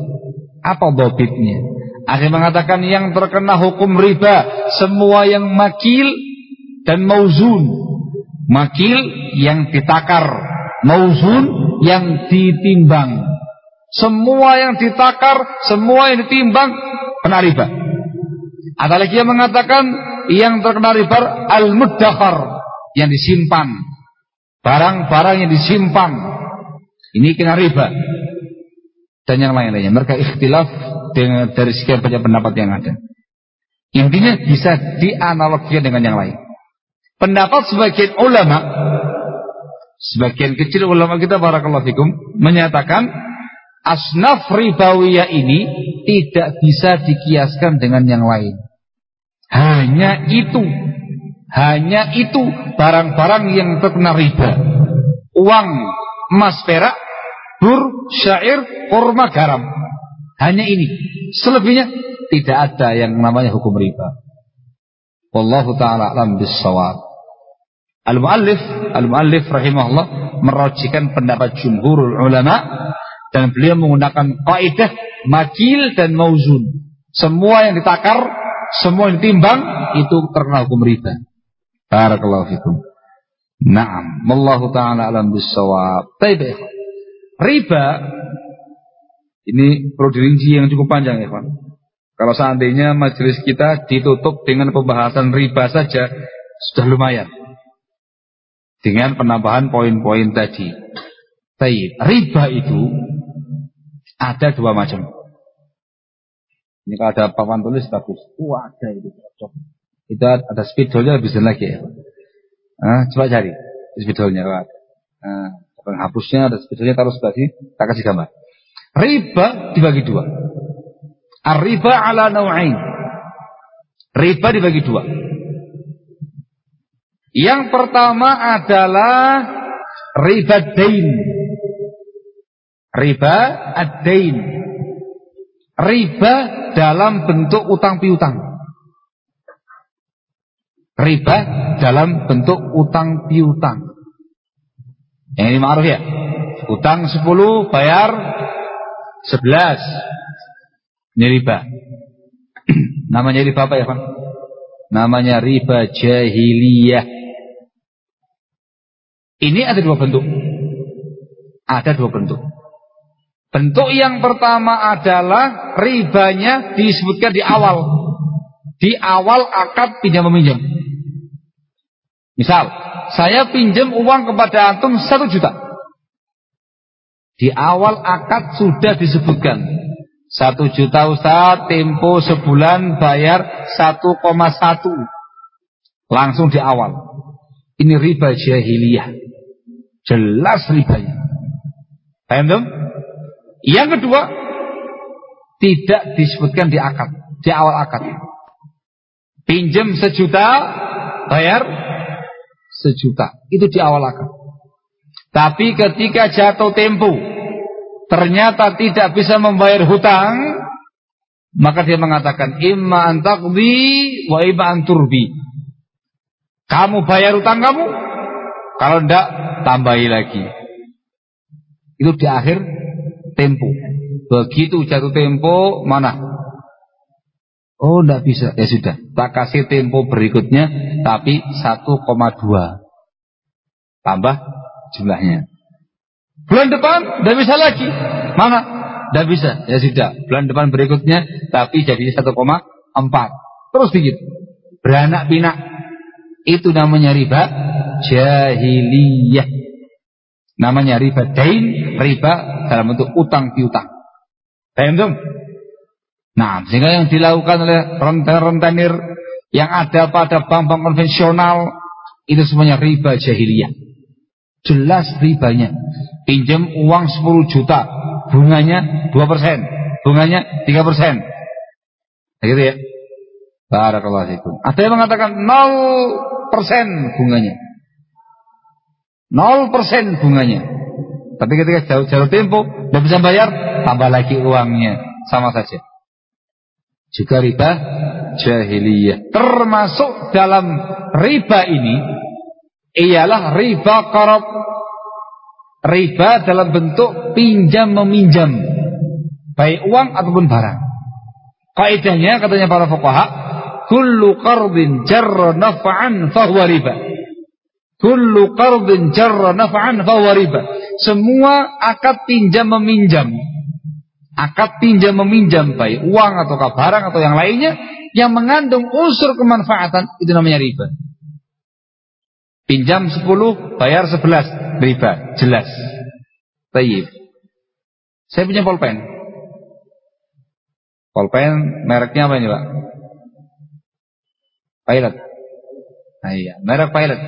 Apa dobitnya? Akhir mengatakan yang terkena hukum riba semua yang makil dan mauzun Makil yang ditakar, mauzun yang ditimbang. Semua yang ditakar, semua yang ditimbang kena riba. Ada lagi yang mengatakan yang terkena riba al-muddakhar yang disimpan. Barang-barang yang disimpan. Ini kena riba. Dan yang lain-lainnya. Mereka ikhtilaf dengan dari sekian banyak pendapat yang ada. Intinya bisa dianalogikan dengan yang lain. Pendapat sebagian ulama, sebagian kecil ulama kita barakallahu fikum menyatakan asnaf ribawiyah ini tidak bisa dikiaskan dengan yang lain. Hanya itu, hanya itu barang-barang yang terkena riba. Uang, emas, perak, bur, syair, kurma, garam. Hanya ini. Selebihnya tidak ada yang namanya hukum riba. Wallahu taala alam bisawab. Al-Muallif Al-Muallif rahimahullah merojikan pendapat jumhurul ulama dan beliau menggunakan kaidah makil dan mauzun. Semua yang ditakar, semua yang ditimbang itu terkena hukum riba. Barakallahu fikum. Naam, wallahu taala alam bisawab. Baik, riba ini perlu dirinci yang cukup panjang ya, Pak. Kalau seandainya majelis kita ditutup dengan pembahasan riba saja sudah lumayan dengan penambahan poin-poin tadi. Taib. Riba itu ada dua macam. Ini kalau ada papan tulis bagus. Wah ada itu cocok. Itu ada spidolnya bisa lagi ya. Nah, coba cari spidolnya. Nah, penghapusnya ada spidolnya taruh sebelah sini. Tak kasih gambar. Riba dibagi dua. Ar-riba ala nau'ain. Riba dibagi dua. Yang pertama adalah riba dain. Riba ad-dain. Riba dalam bentuk utang piutang. Riba dalam bentuk utang piutang. Yang ini ma'ruf ya. Utang 10 bayar 11. Ini riba. [CLEARS THROAT] Namanya riba apa ya, Pak? Namanya riba jahiliyah. Ini ada dua bentuk. Ada dua bentuk. Bentuk yang pertama adalah ribanya disebutkan di awal. Di awal akad pinjam meminjam. Misal, saya pinjam uang kepada antum satu juta. Di awal akad sudah disebutkan. Satu juta Ustaz, tempo sebulan bayar 1,1. Langsung di awal. Ini riba jahiliyah. Jelas ribanya. Paham? Yang kedua, tidak disebutkan di akad, di awal akad. Pinjam sejuta, bayar sejuta. Itu di awal akad. Tapi ketika jatuh tempo, ternyata tidak bisa membayar hutang, maka dia mengatakan imma antakdi wa imma anturbi. Kamu bayar hutang kamu, kalau tidak tambahi lagi. Itu di akhir tempo. Begitu jatuh tempo, mana? Oh, tidak bisa. Ya sudah, tak kasih tempo berikutnya, tapi 1,2. Tambah jumlahnya. Bulan depan, tidak bisa lagi. Mana? Tidak bisa. Ya sudah, bulan depan berikutnya, tapi jadi 1,4. Terus begitu. beranak pinak. Itu namanya riba jahiliyah. Namanya riba dain, riba dalam bentuk utang piutang. Paham Nah, sehingga yang dilakukan oleh rentenir-rentenir yang ada pada bank-bank konvensional itu semuanya riba jahiliyah. Jelas ribanya. Pinjam uang 10 juta, bunganya 2%, bunganya 3%. Nah, gitu ya. Barakallahu fikum. Ada yang mengatakan 0% bunganya. 0% bunganya. Tapi ketika jauh-jauh tempo tidak bisa bayar, tambah lagi uangnya, sama saja. Juga riba jahiliyah. Termasuk dalam riba ini ialah riba qarab. Riba dalam bentuk pinjam meminjam, baik uang ataupun barang. Kaidahnya katanya para fuqaha, kullu qardin jarra naf'an fahuwa riba. Kullu qardin jarra naf'an fahuwa riba. Semua akad pinjam meminjam akad pinjam meminjam baik uang atau barang atau yang lainnya yang mengandung unsur kemanfaatan itu namanya riba. Pinjam 10, bayar 11, riba, jelas. Tayyib. Saya punya pulpen. Pulpen mereknya apa ini, Pak? Pilot. Nah, iya, merek Pilot.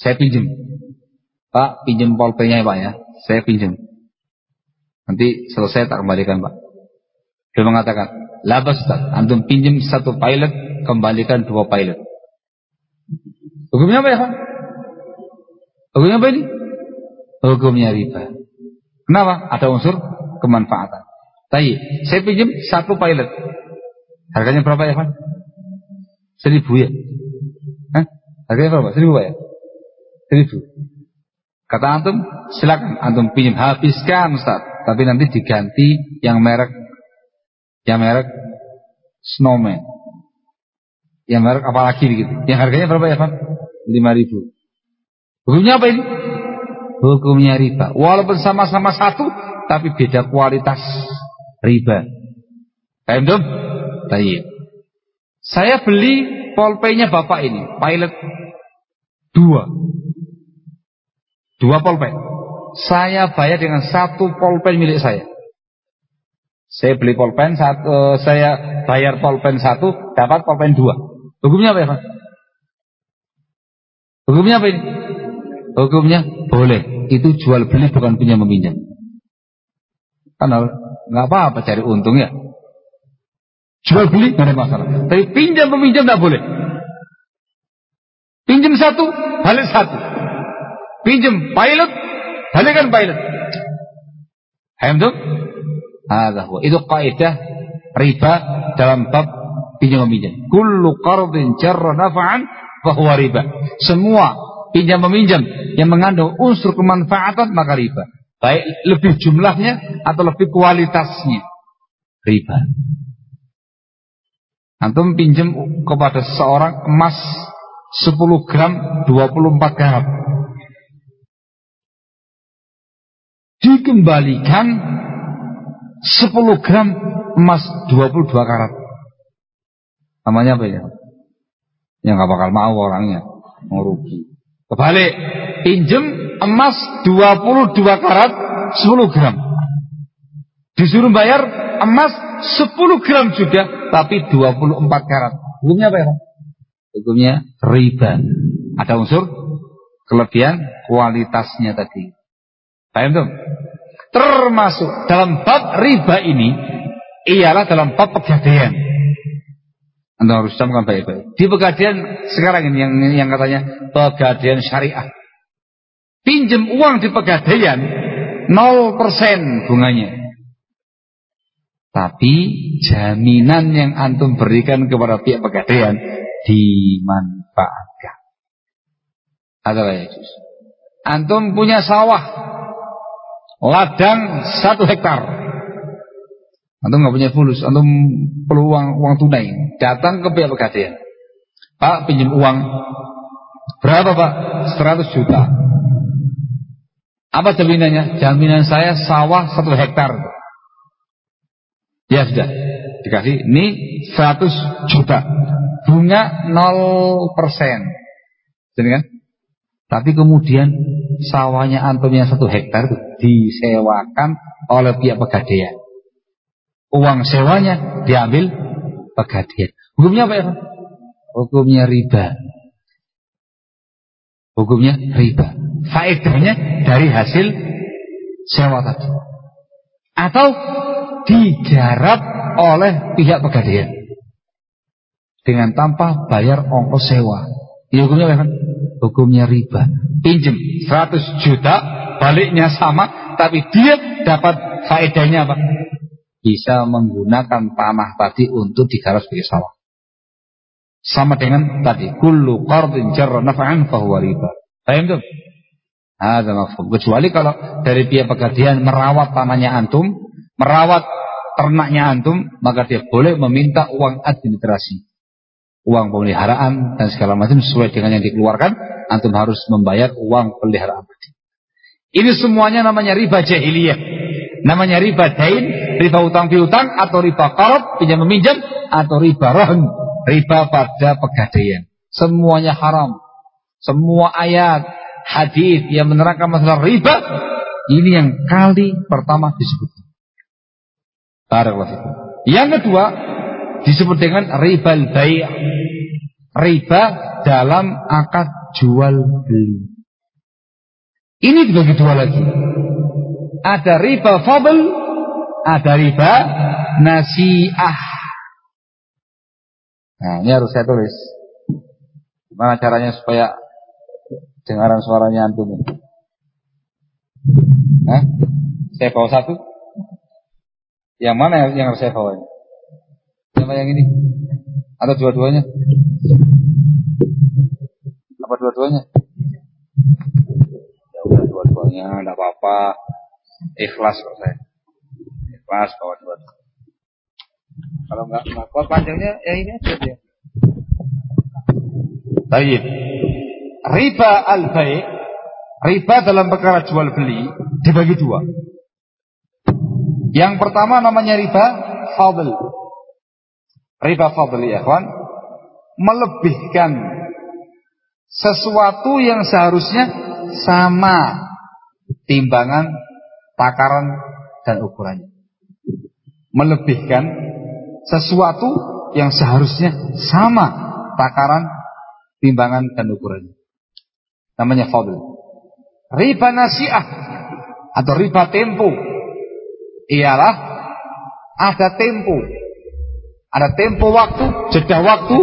Saya pinjam. Pak, pinjam pulpennya ya, Pak ya. Saya pinjam. Nanti selesai tak kembalikan Pak. Dia mengatakan, labas tak, antum pinjam satu pilot, kembalikan dua pilot. Hukumnya apa ya Pak? Hukumnya apa ini? Hukumnya riba. Kenapa? Ada unsur kemanfaatan. Tapi saya pinjam satu pilot. Harganya berapa ya Pak? Seribu ya? Hah? Harganya berapa? Seribu ya? Seribu. Kata antum, silakan antum pinjam habiskan Ustaz tapi nanti diganti yang merek yang merek Snowman. Yang merek apa lagi gitu. Yang harganya berapa ya, Pak? 5000. Hukumnya apa ini? Hukumnya riba. Walaupun sama-sama satu tapi beda kualitas riba. Paham dong? Baik. Saya beli polpennya Bapak ini, pilot dua. Dua polpen saya bayar dengan satu polpen milik saya. Saya beli polpen satu, uh, saya bayar polpen satu, dapat polpen dua. Hukumnya apa ya? Hukumnya apa ini? Hukumnya boleh. Itu jual beli bukan punya meminjam. Karena nggak apa-apa cari untung ya. Jual beli nggak ada masalah. Tapi pinjam meminjam nggak boleh. Pinjam satu, balik satu. Pinjam pilot, Balikan pilot. Paham tuh? Itu kaidah riba dalam bab pinjam meminjam. Kullu qardin jarra naf'an bahwa riba. Semua pinjam meminjam yang mengandung unsur kemanfaatan maka riba. Baik lebih jumlahnya atau lebih kualitasnya. Riba. Antum pinjam kepada seorang emas 10 gram 24 karat. Dikembalikan 10 gram emas 22 karat. Namanya apa ya? Yang gak bakal mau orangnya, mau rugi. Kebalik, pinjem emas 22 karat 10 gram. Disuruh bayar emas 10 gram juga, tapi 24 karat. Hukumnya apa ya? Hukumnya riba. Ada unsur kelebihan kualitasnya tadi. Paham tuh? Termasuk dalam bab riba ini ialah dalam bab pegadaian. Anda harus camkan baik-baik. Di pegadaian sekarang ini yang yang katanya pegadaian syariah. Pinjam uang di pegadaian 0% bunganya. Tapi jaminan yang antum berikan kepada pihak pegadaian dimanfaatkan. Adalah Yesus. Antum punya sawah ladang satu hektar. Antum nggak punya fulus, antum perlu uang uang tunai, datang ke pihak pegadaian. Pak pinjam uang berapa pak? 100 juta. Apa jaminannya? Jaminan saya sawah satu hektar. Ya sudah, dikasih ini 100 juta. bunga 0%. Jadi kan? Tapi kemudian sawahnya antum yang satu hektar disewakan oleh pihak pegadaian. Uang sewanya diambil pegadaian. Hukumnya apa ya? Hukumnya riba. Hukumnya riba. Faedahnya dari hasil sewa tadi. Atau digarap oleh pihak pegadaian dengan tanpa bayar ongkos sewa. Ya hukumnya apa kan? Hukumnya riba. Pinjem 100 juta, baliknya sama, tapi dia dapat faedahnya apa? Bisa menggunakan tanah tadi untuk digarap sebagai sawah. Sama dengan tadi, kullu qardin jarra naf'an fahuwa riba. Paham tuh? Ada mafhum. Kecuali kalau dari pihak pegadaian merawat tanahnya antum, merawat ternaknya antum, maka dia boleh meminta uang administrasi uang pemeliharaan dan segala macam sesuai dengan yang dikeluarkan, antum harus membayar uang pemeliharaan Ini semuanya namanya riba jahiliyah. Namanya riba dain, riba utang piutang atau riba qarab, pinjam meminjam atau riba rahn, riba pada pegadaian. Semuanya haram. Semua ayat, hadis yang menerangkan masalah riba ini yang kali pertama disebut. Yang kedua, disebut dengan riba bai' riba dalam akad jual beli. Ini dibagi dua lagi. Ada riba fadl ada riba nasiah. Nah ini harus saya tulis. Gimana caranya supaya dengaran suaranya antum ini? Saya bawa satu? Yang mana yang harus saya bawa ini? Sama yang ini? Atau dua-duanya? Apa dua-duanya? Ya udah dua-duanya, enggak apa-apa. Ikhlas kok saya. Ikhlas bawa dua. Kalau enggak enggak panjangnya ya ini aja dia. Baik. Riba al-bai' riba dalam perkara jual beli dibagi dua. Yang pertama namanya riba fadl. Riba fadli kawan melebihkan sesuatu yang seharusnya sama timbangan, takaran dan ukurannya. Melebihkan sesuatu yang seharusnya sama takaran, timbangan dan ukurannya. Namanya fadl. Riba nasiah atau riba tempo ialah ada tempo ada tempo waktu, jeda waktu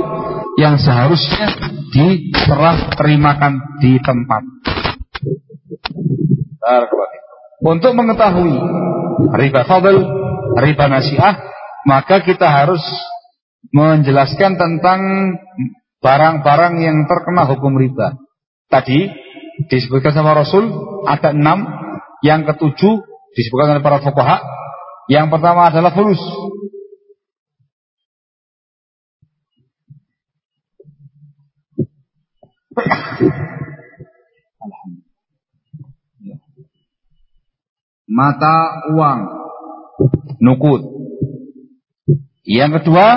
yang seharusnya diserah terimakan di tempat. Untuk mengetahui riba fadl, riba nasiah, maka kita harus menjelaskan tentang barang-barang yang terkena hukum riba. Tadi disebutkan sama Rasul ada enam, yang ketujuh disebutkan oleh para fuqaha. Yang pertama adalah fulus, Mata uang. Nukut. Yang kedua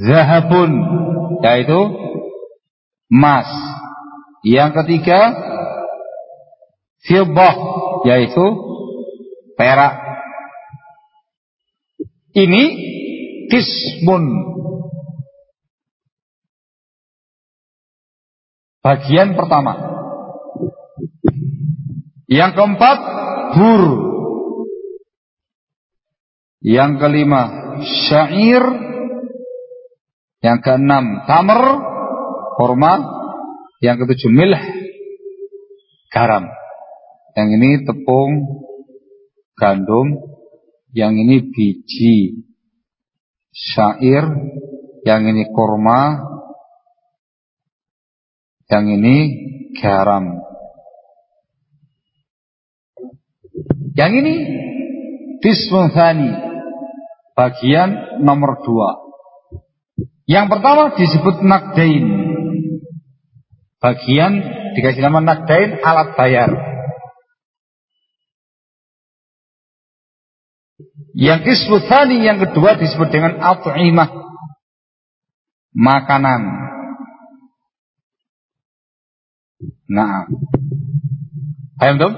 Zahabun. Yaitu Emas. Yang ketiga Fibbah Yaitu Perak. Ini Kismun Bagian pertama. Yang keempat, bur. Yang kelima, syair. Yang keenam, tamar, kurma. Yang ketujuh, milh, garam. Yang ini tepung, gandum. Yang ini biji, syair. Yang ini kurma, yang ini garam. Yang ini dismun Bagian nomor dua. Yang pertama disebut nakdain. Bagian dikasih nama nakdain alat bayar. Yang disebut yang kedua disebut dengan at'imah. makanan. Nah. Paham dong?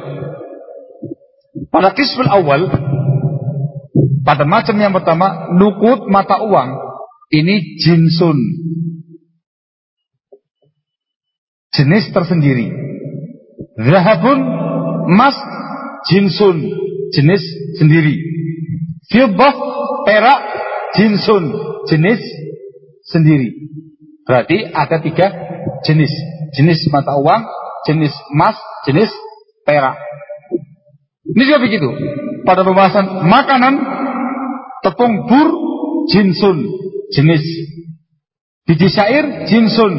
Pada kisful awal pada macam yang pertama nukut mata uang ini jinsun jenis tersendiri. Zahabun emas jinsun jenis sendiri. Fiddah perak jinsun jenis sendiri. Berarti ada tiga jenis. Jenis mata uang, jenis emas, jenis perak. Ini juga begitu. Pada pembahasan makanan, tepung bur, jinsun, jenis. Biji syair, jinsun,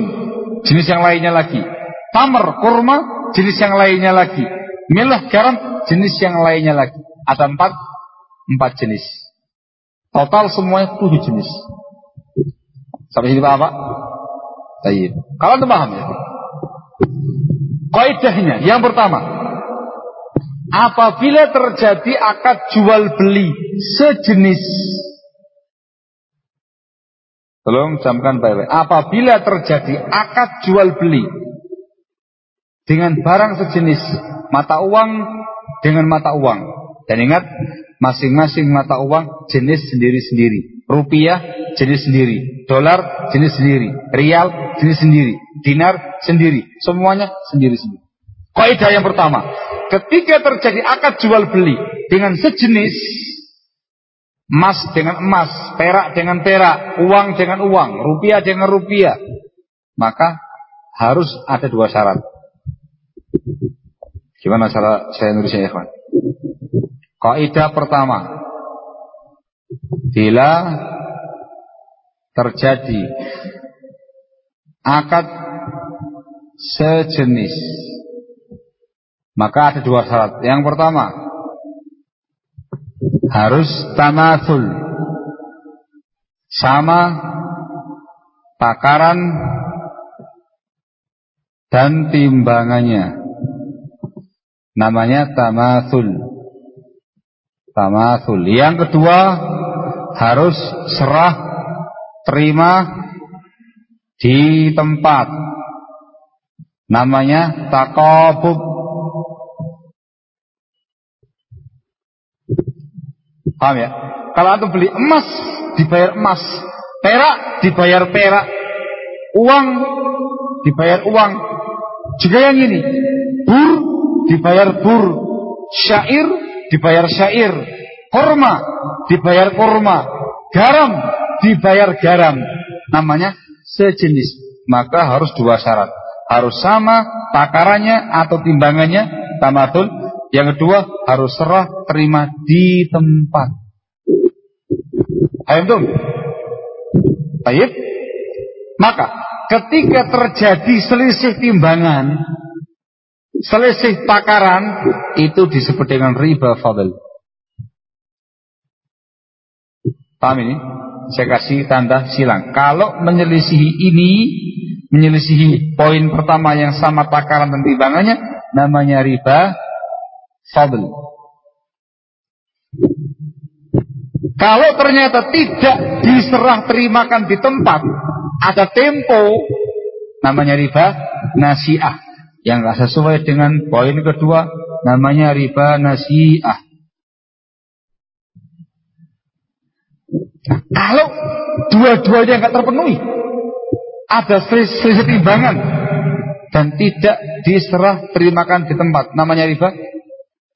jenis yang lainnya lagi. Tamar, kurma, jenis yang lainnya lagi. Milah, garam, jenis yang lainnya lagi. Ada empat, empat jenis. Total semuanya tujuh jenis. Sampai sini Pak? Baik. Kalau Anda paham ya. Kaidahnya yang pertama, apabila terjadi akad jual beli sejenis Tolong camkan baik-baik. Apabila terjadi akad jual beli dengan barang sejenis mata uang dengan mata uang. Dan ingat, masing-masing mata uang jenis sendiri-sendiri. Rupiah jenis sendiri, dolar jenis sendiri, rial jenis sendiri, dinar sendiri, semuanya sendiri-sendiri. Kaidah yang pertama, ketika terjadi akad jual beli dengan sejenis emas dengan emas, perak dengan perak, uang dengan uang, rupiah dengan rupiah, maka harus ada dua syarat. Gimana cara saya nulisnya ya, kawan? Kaidah pertama, bila terjadi akad sejenis, maka ada dua syarat. Yang pertama, harus tamasul, sama takaran dan timbangannya. Namanya tamasul. Tamasul. Yang kedua harus serah terima di tempat. Namanya takobub. Paham ya? Kalau antum beli emas dibayar emas, perak dibayar perak, uang dibayar uang. Juga yang ini, bur dibayar bur, syair dibayar syair, kurma dibayar kurma, garam dibayar garam. Namanya sejenis. Maka harus dua syarat. Harus sama takarannya atau timbangannya tamadul. Yang kedua harus serah terima di tempat. Ayo tuh. Baik. Maka ketika terjadi selisih timbangan, selisih takaran itu disebut dengan riba fadl. Paham ini? Saya kasih tanda silang. Kalau menyelisihi ini, menyelisihi poin pertama yang sama takaran dan timbangannya, namanya riba fadl. Kalau ternyata tidak diserah terimakan di tempat, ada tempo, namanya riba nasiah. Yang gak sesuai dengan poin kedua, namanya riba nasiah. Kalau dua-duanya nggak terpenuhi, ada selisih timbangan dan tidak diserah terimakan di tempat, namanya riba.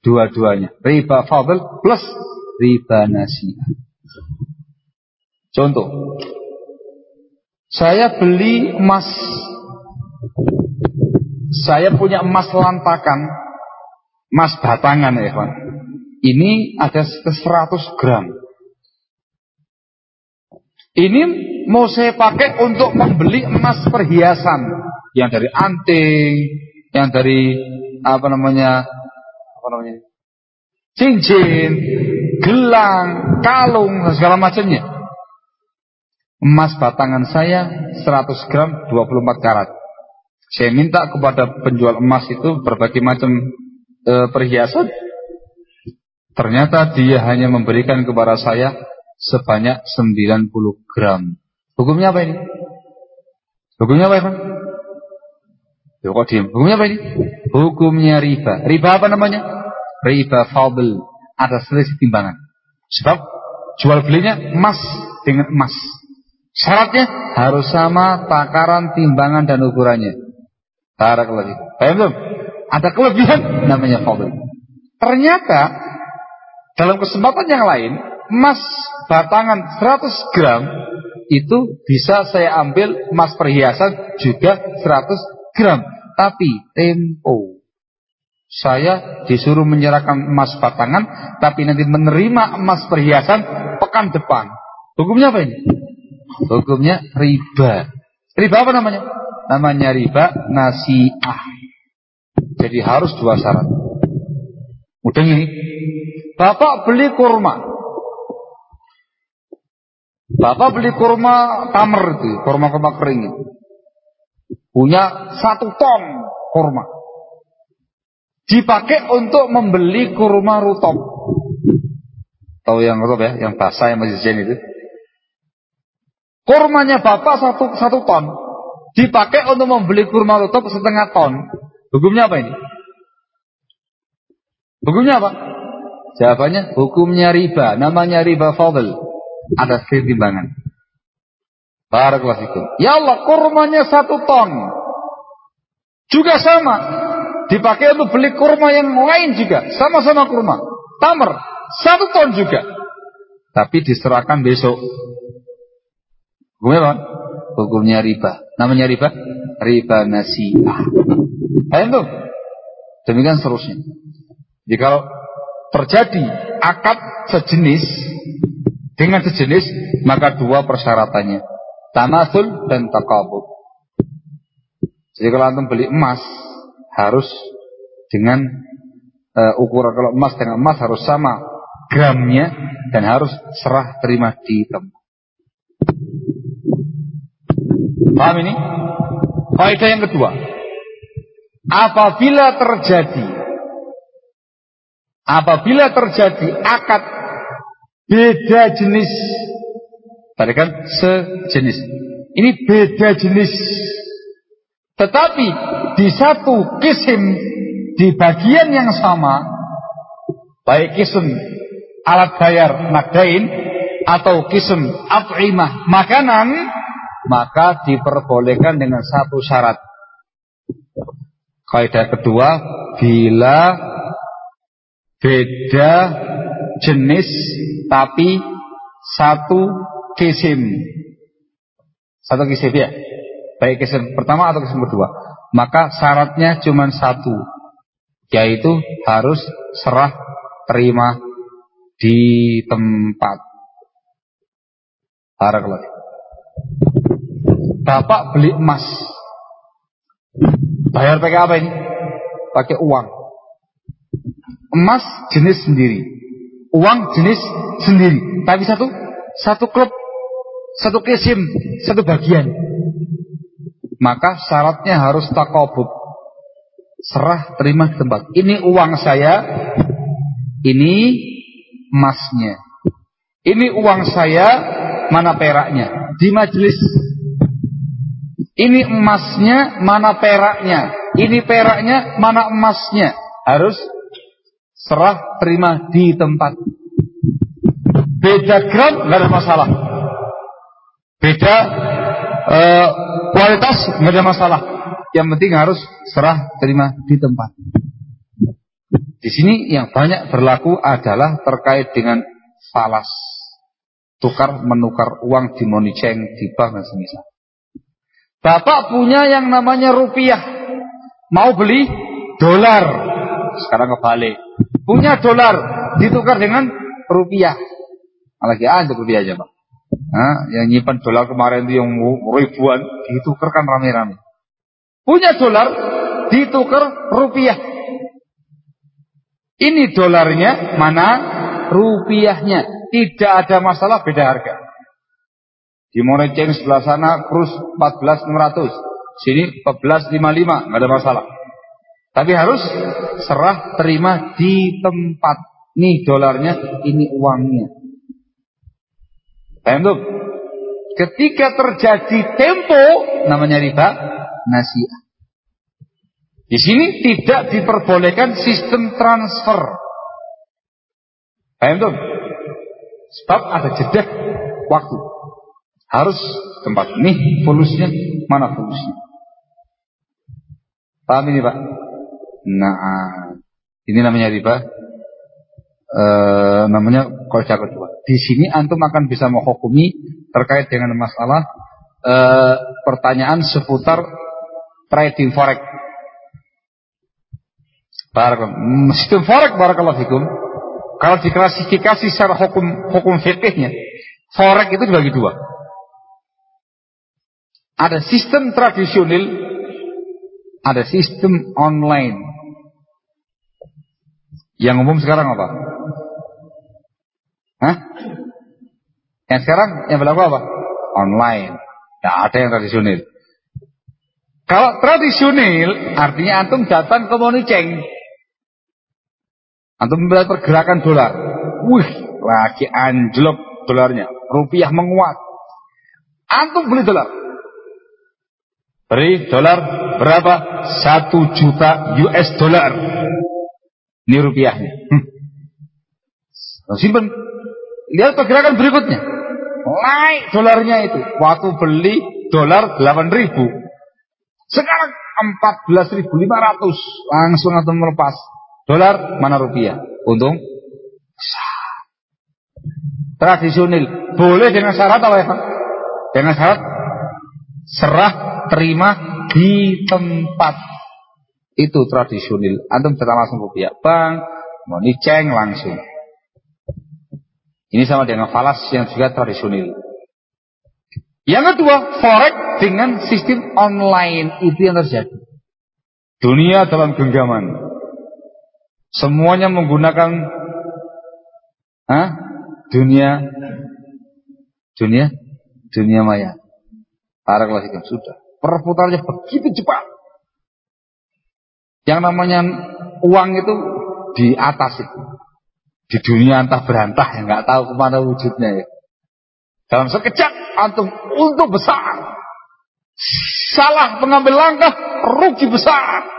Dua-duanya, riba fadl plus riba nasiah. Contoh, saya beli emas, saya punya emas lantakan, emas batangan ya kawan. Ini ada 100 gram. Ini mau saya pakai untuk membeli emas perhiasan yang dari anting, yang dari apa namanya, apa namanya, cincin, gelang, kalung, segala macamnya. Emas batangan saya 100 gram 24 karat. Saya minta kepada penjual emas itu berbagai macam e, perhiasan. Ternyata dia hanya memberikan kepada saya sebanyak 90 gram. Hukumnya apa ini? Hukumnya apa, Ikhwan? Ya. Hukumnya apa ini? Hukumnya riba. Riba apa namanya? Riba fadl. Ada selisih timbangan. Sebab jual belinya emas dengan emas. Syaratnya harus sama takaran, timbangan dan ukurannya. Barakallahu fikum. Paham belum? Ada kelebihan namanya fadl. Ternyata dalam kesempatan yang lain emas batangan 100 gram itu bisa saya ambil emas perhiasan juga 100 gram. Tapi tempo. Saya disuruh menyerahkan emas batangan, tapi nanti menerima emas perhiasan pekan depan. Hukumnya apa ini? Hukumnya riba. Riba apa namanya? Namanya riba nasiah. Jadi harus dua syarat. Mudah ini. Bapak beli kurma. Bapak beli kurma tamer itu, kurma-kurma kering itu. Punya satu ton kurma. Dipakai untuk membeli kurma rutop. Tahu yang rutop ya, yang basah yang masih jen itu. Kurmanya bapak satu, satu ton. Dipakai untuk membeli kurma rutop setengah ton. Hukumnya apa ini? Hukumnya apa? Jawabannya hukumnya riba. Namanya riba fadl. Ada timbangan. Barakallahu Ya Allah, kurmanya satu ton. Juga sama. Dipakai untuk beli kurma yang lain juga. Sama-sama kurma. Tamer. Satu ton juga. Tapi diserahkan besok. Hukumnya? Hukumnya riba. Namanya riba? Riba nasiah. Paham tuh? Demikian seterusnya. Jadi kalau terjadi akad sejenis dengan sejenis, maka dua persyaratannya. Tamasul dan takabut. Jadi kalau antum beli emas harus dengan uh, ukuran kalau emas dengan emas harus sama gramnya dan harus serah terima di tempat. Paham ini? Kaidah yang kedua. Apabila terjadi apabila terjadi akad beda jenis. Tadi kan sejenis. Ini beda jenis. Tetapi di satu kisim di bagian yang sama baik kisim alat bayar nadain atau kisim at'imah makanan maka diperbolehkan dengan satu syarat. Kaidah kedua bila beda jenis tapi satu kisim. Satu kisim ya? Baik kisim pertama atau kisim kedua? Maka syaratnya cuma satu yaitu harus serah terima di tempat. Barakallahu Bapak beli emas. Bayar pakai apa ini? Pakai uang. Emas jenis sendiri Uang jenis sendiri Tapi satu Satu klub Satu kisim Satu bagian maka syaratnya harus takobut. Serah terima di tempat. Ini uang saya, ini emasnya. Ini uang saya, mana peraknya? Di majelis. Ini emasnya, mana peraknya? Ini peraknya, mana emasnya? Harus serah terima di tempat. Beda gram, nggak ada masalah. Beda uh, kualitas nggak ada masalah. Yang penting harus serah terima di tempat. Di sini yang banyak berlaku adalah terkait dengan falas. Tukar menukar uang di moniceng, di bank dan semisal. Bapak punya yang namanya rupiah. Mau beli dolar. Sekarang kebalik. Punya dolar ditukar dengan rupiah. Lagi aja rupiah aja, Pak. Nah, yang nyimpan dolar kemarin itu yang ribuan ditukarkan rame-rame. Punya dolar ditukar rupiah. Ini dolarnya, mana rupiahnya. Tidak ada masalah beda harga. Di Moneceng sebelah sana krus 14.600. Sini 14.55, nggak ada masalah. Tapi harus serah terima di tempat. Nih dolarnya, ini uangnya. Paham tuh? Ketika terjadi tempo namanya riba nasiah. Di sini tidak diperbolehkan sistem transfer. Paham tuh? Sebab ada jeda waktu. Harus tempat ini polusinya, mana polusinya. Paham ini Pak? Nah, ini namanya riba. E, namanya kaidah kedua. Di sini antum akan bisa menghukumi terkait dengan masalah e, pertanyaan seputar trading forex. Barakallahu. Sistem forex barakallahu fikum. Kalau diklasifikasi secara hukum hukum fikihnya, forex itu dibagi dua. Ada sistem tradisional, ada sistem online. Yang umum sekarang apa? Hah? Yang sekarang yang berlaku apa? Online. Tidak ada yang tradisional. Kalau tradisional artinya antum datang ke Moniceng. Antum melihat pergerakan dolar. Wih, lagi anjlok dolarnya. Rupiah menguat. Antum beli dolar. Beri dolar berapa? Satu juta US dolar. Ini rupiahnya. Hmm. Simpan Lihat pergerakan berikutnya. Naik dolarnya itu. Waktu beli dolar 8 ribu. Sekarang 14.500. Langsung atau melepas. Dolar mana rupiah? Untung tradisional. Boleh dengan syarat apa ya? Dengan syarat serah terima di tempat. Itu tradisional. Antum bisa langsung rupiah. Bang, mau niceng langsung. Ini sama dengan falas yang juga tradisional. Yang kedua, forex dengan sistem online itu yang terjadi. Dunia dalam genggaman. Semuanya menggunakan ah, dunia dunia dunia maya. Para klasikan sudah. Perputarannya begitu cepat. Yang namanya uang itu di atas itu di dunia entah berantah yang nggak tahu ke mana wujudnya ya. Dalam sekejap antum untuk besar. Salah pengambil langkah rugi besar.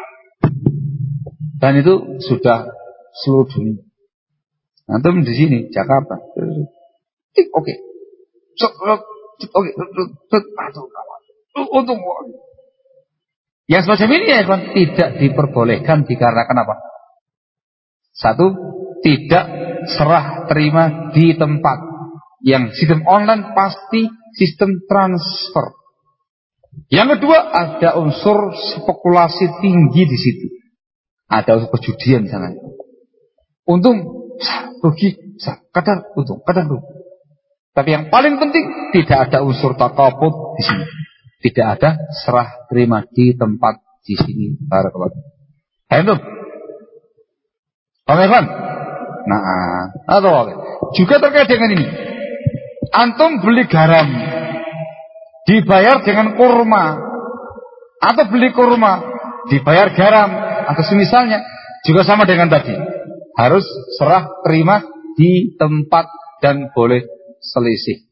Dan itu sudah seluruh dunia. Antum di sini Jakarta. Oke. Okay. Oke. Untuk yang semacam ini ya tidak diperbolehkan dikarenakan apa? Satu, tidak serah terima di tempat. Yang sistem online pasti sistem transfer. Yang kedua, ada unsur spekulasi tinggi di situ. Ada unsur perjudian sana. Untung, rugi, kadang untung, kadang rugi. Tapi yang paling penting tidak ada unsur takabut di sini. Tidak ada serah terima di tempat di sini. Barakallahu. Ayo, Paham ya, Nah, atau juga terkait dengan ini. Antum beli garam dibayar dengan kurma atau beli kurma dibayar garam atau semisalnya juga sama dengan tadi. Harus serah terima di tempat dan boleh selisih.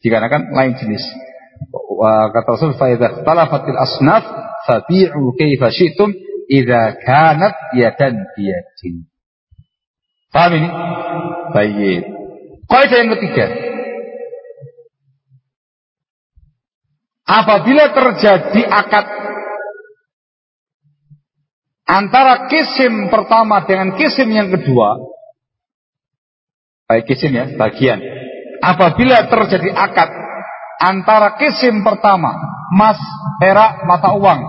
Dikarenakan lain jenis. Kata Rasul, "Fa talafatil asnaf fabi'u kaifa syi'tum idza kanat yadan biyadin." Paham ini? Baik. Kaidah yang ketiga. Apabila terjadi akad antara kisim pertama dengan kisim yang kedua, baik kisim ya, bagian. Apabila terjadi akad antara kisim pertama, emas, perak, mata uang,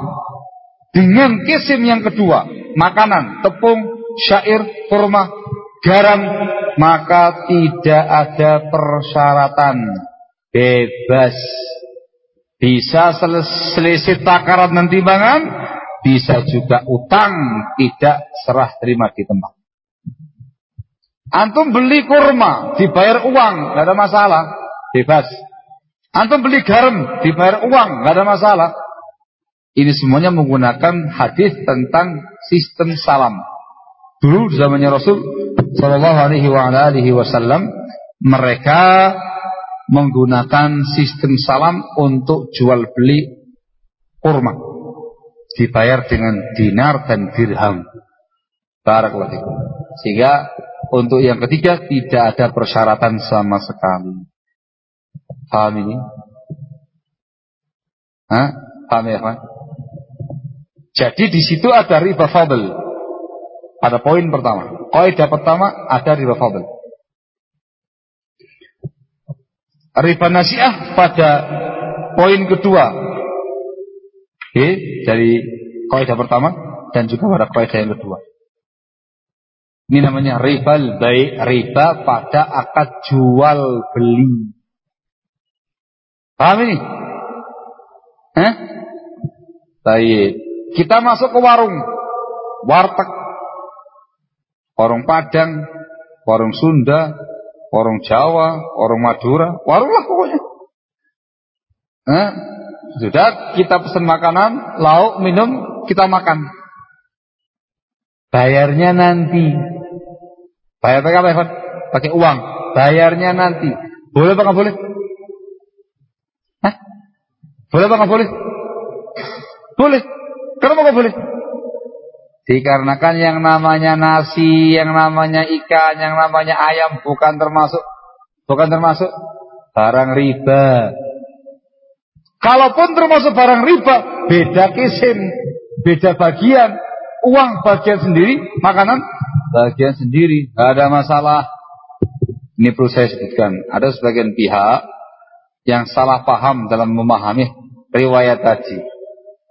dengan kisim yang kedua, makanan, tepung, syair, kurma, garam maka tidak ada persyaratan. Bebas. Bisa selisih takaran dan timbangan bisa juga utang tidak serah terima di tempat. Antum beli kurma dibayar uang nggak ada masalah. Bebas antum beli garam dibayar uang nggak ada masalah ini semuanya menggunakan hadis tentang sistem salam dulu zamannya Rasul Shallallahu Alaihi Wasallam mereka menggunakan sistem salam untuk jual beli kurma. Dibayar dengan dinar dan dirham. Barakallahu Sehingga untuk yang ketiga tidak ada persyaratan sama sekali. Paham ini? Hah? Paham ya, Pak? Jadi di situ ada riba fadl. Pada poin pertama. Kaidah pertama ada riba fadl. Riba nasiah pada poin kedua. Oke, dari kaidah pertama dan juga pada kaidah yang kedua. Ini namanya riba baik riba pada akad jual beli. Paham ini? Hah? Baik. Kita masuk ke warung. Warteg. Warung Padang, warung Sunda, warung Jawa, warung Madura, warung lah pokoknya. Hah? Sudah kita pesan makanan, lauk, minum, kita makan. Bayarnya nanti. Bayar pakai apa, Pakai uang. Bayarnya nanti. Boleh apa boleh? Hah? Boleh apa nggak boleh? Boleh. Kenapa nggak boleh? Dikarenakan yang namanya nasi, yang namanya ikan, yang namanya ayam bukan termasuk bukan termasuk barang riba. Kalaupun termasuk barang riba, beda kisim, beda bagian, uang bagian sendiri, makanan bagian sendiri, Gak ada masalah. Ini perlu saya sebutkan. Ada sebagian pihak yang salah paham dalam memahami riwayat tadi.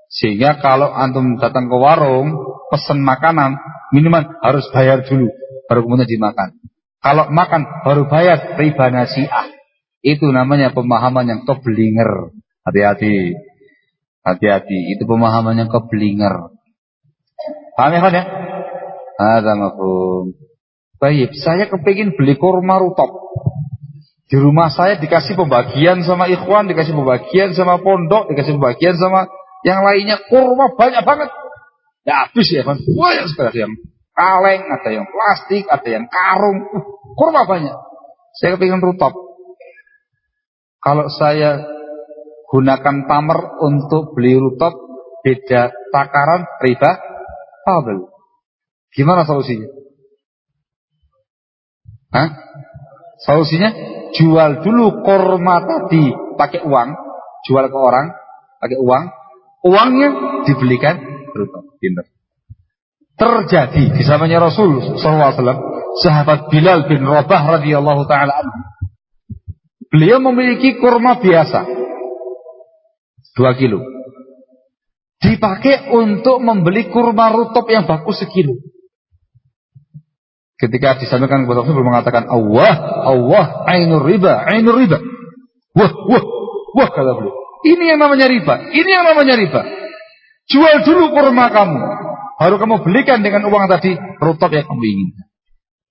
Sehingga kalau antum datang ke warung, pesan makanan, minuman harus bayar dulu, baru kemudian dimakan. Kalau makan baru bayar riba nasiah. Itu namanya pemahaman yang keblinger. Hati-hati. Hati-hati. Itu pemahaman yang keblinger. Paham ya kan ya? Ada. Baik, saya kepingin beli kurma rutop. Di rumah saya dikasih pembagian sama ikhwan, dikasih pembagian sama pondok, dikasih pembagian sama yang lainnya. Kurma banyak banget. Ya habis ya kan. Banyak sekali. Yang kaleng, ada yang plastik, ada yang karung. Uh, kurma banyak. Saya kepingin rutop. Kalau saya gunakan tamer untuk beli rutop, beda takaran riba, fadl. Gimana solusinya? Hah? Solusinya jual dulu korma tadi pakai uang, jual ke orang pakai uang, uangnya dibelikan berutang. Pinter. Terjadi di zamannya Rasul SAW, sahabat Bilal bin Rabah radhiyallahu taala. Beliau memiliki kurma biasa, dua kilo. Dipakai untuk membeli kurma rutop yang bagus sekilo. Ketika disampaikan kepada Rasul mengatakan Allah, Allah, ainur riba, ainur riba. Wah, wah, wah kata beliau. Ini yang namanya riba, ini yang namanya riba. Jual dulu kurma kamu, baru kamu belikan dengan uang tadi rutop yang kamu inginkan.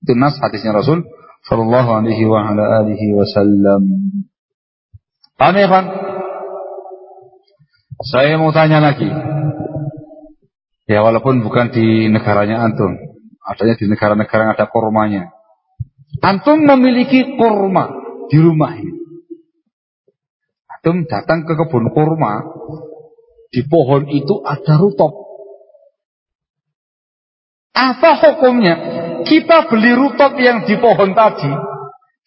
Itu nas hadisnya Rasul Sallallahu alaihi wa ala alihi wasallam. Paham ya? Saya mau tanya lagi. Ya walaupun bukan di negaranya antum. Adanya di negara-negara yang ada kormanya. Antum memiliki korma di rumah ini. Antum datang ke kebun korma, di pohon itu ada rutop. Apa hukumnya? Kita beli rutop yang di pohon tadi,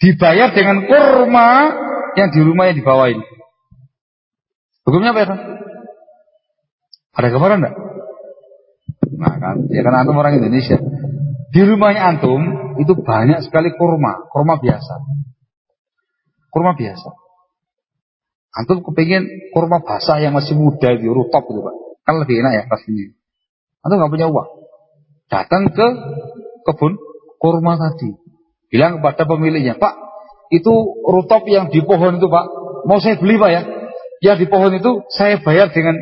dibayar dengan korma yang di rumah yang di bawah ini. Hukumnya apa ya? Ada gambaran enggak? Nah kan, ya kan antum orang Indonesia. Di rumahnya antum itu banyak sekali kurma, kurma biasa. Kurma biasa. Antum kepingin kurma basah yang masih muda di rutop gitu pak. Kan lebih enak ya pastinya. Antum nggak punya uang. Datang ke kebun kurma tadi. Bilang kepada pemiliknya, Pak, itu rutop yang di pohon itu Pak, mau saya beli Pak ya. Yang di pohon itu saya bayar dengan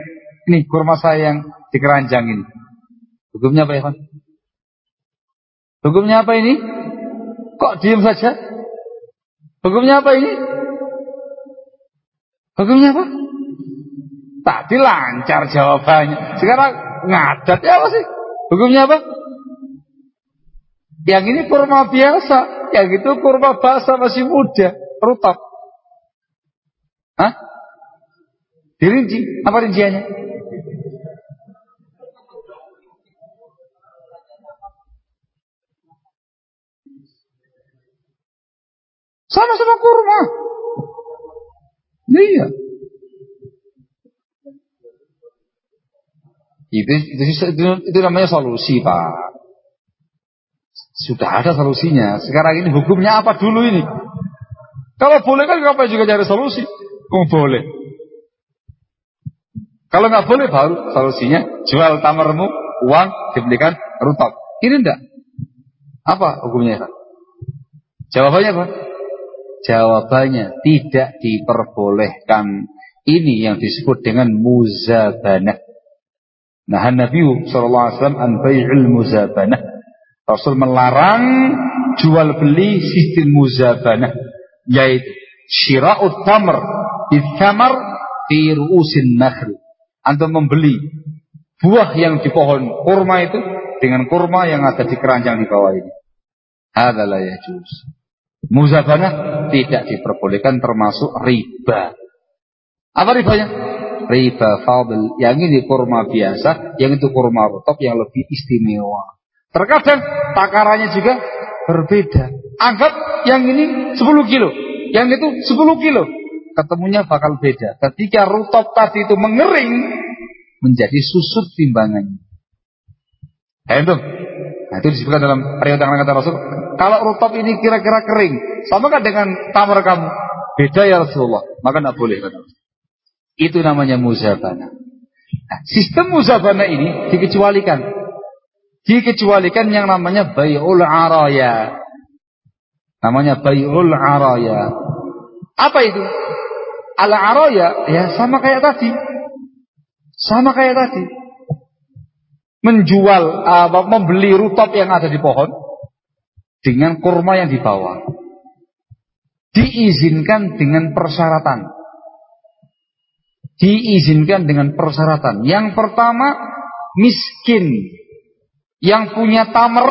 ini kurma saya yang di keranjang ini. Hukumnya apa ya Pak? Hukumnya apa ini? Kok diam saja? Hukumnya apa ini? Hukumnya apa? Tadi lancar jawabannya. Sekarang ngadat ya apa sih? Hukumnya apa? Yang ini kurma biasa, yang itu kurma basah masih muda, rutop. Hah? Dirinci. Apa rinciannya? Sama-sama kurma. Iya. Itu, itu, itu, itu namanya solusi, Pak. Sudah ada solusinya. Sekarang ini hukumnya apa dulu ini? Kalau boleh kan ngapain juga cari solusi? Oh, boleh. Kalau nggak boleh baru solusinya jual tamarmu, uang dibelikan rutop. Ini enggak. Apa hukumnya? Jawabannya apa? Jawabannya tidak diperbolehkan. Ini yang disebut dengan muzabanah. Nah, Nabi sallallahu alaihi wasallam an bai'il muzabanah. Rasul melarang jual beli sistem muzabanah yaitu syira'ut tamr bithamar fi ru'usin nakhl. Anda membeli buah yang di pohon kurma itu dengan kurma yang ada di keranjang di bawah ini. Adalah ya juz. Muzabanah tidak diperbolehkan termasuk riba. Apa ribanya? riba fadl. Yang ini kurma biasa, yang itu kurma rutop yang lebih istimewa. Terkadang takarannya juga berbeda. Anggap yang ini 10 kilo, yang itu 10 kilo. Ketemunya bakal beda. Ketika rutop tadi itu mengering, menjadi susut timbangannya. Itu. Nah, itu disebutkan dalam yang kata Rasul. Kalau rutop ini kira-kira kering, sama kan dengan tamar kamu? Beda ya Rasulullah. Maka tidak boleh. Itu namanya muzabana. Nah, sistem muzabana ini dikecualikan. Dikecualikan yang namanya bay'ul araya. Namanya bay'ul araya. Apa itu? Al araya ya sama kayak tadi. Sama kayak tadi. Menjual uh, membeli rutop yang ada di pohon dengan kurma yang dibawa. Diizinkan dengan persyaratan diizinkan dengan persyaratan. Yang pertama, miskin. Yang punya tamer,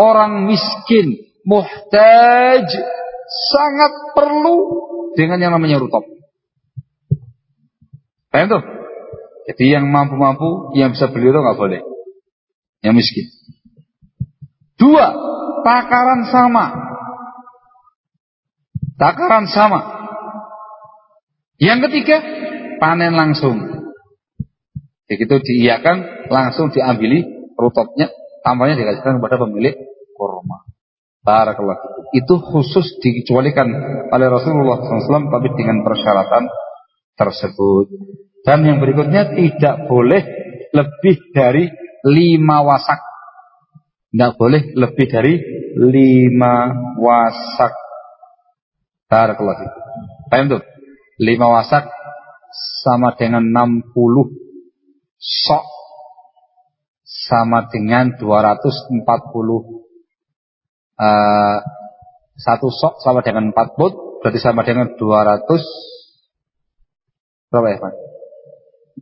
orang miskin. Muhtaj, sangat perlu dengan yang namanya rutop. Paham tuh? Jadi yang mampu-mampu, yang bisa beli itu nggak boleh. Yang miskin. Dua, takaran sama. Takaran sama. Yang ketiga, panen langsung. Begitu diiakan langsung diambili rutopnya, tampaknya dikasihkan kepada pemilik kurma. Barakallah. Itu khusus dikecualikan oleh Rasulullah SAW tapi dengan persyaratan tersebut. Dan yang berikutnya tidak boleh lebih dari lima wasak. Tidak boleh lebih dari lima wasak. Barakallah. Paham tuh? Lima wasak sama dengan 60 sok sama dengan 240 uh, eh, satu sok sama dengan 4 bot berarti sama dengan 200 berapa ya Pak?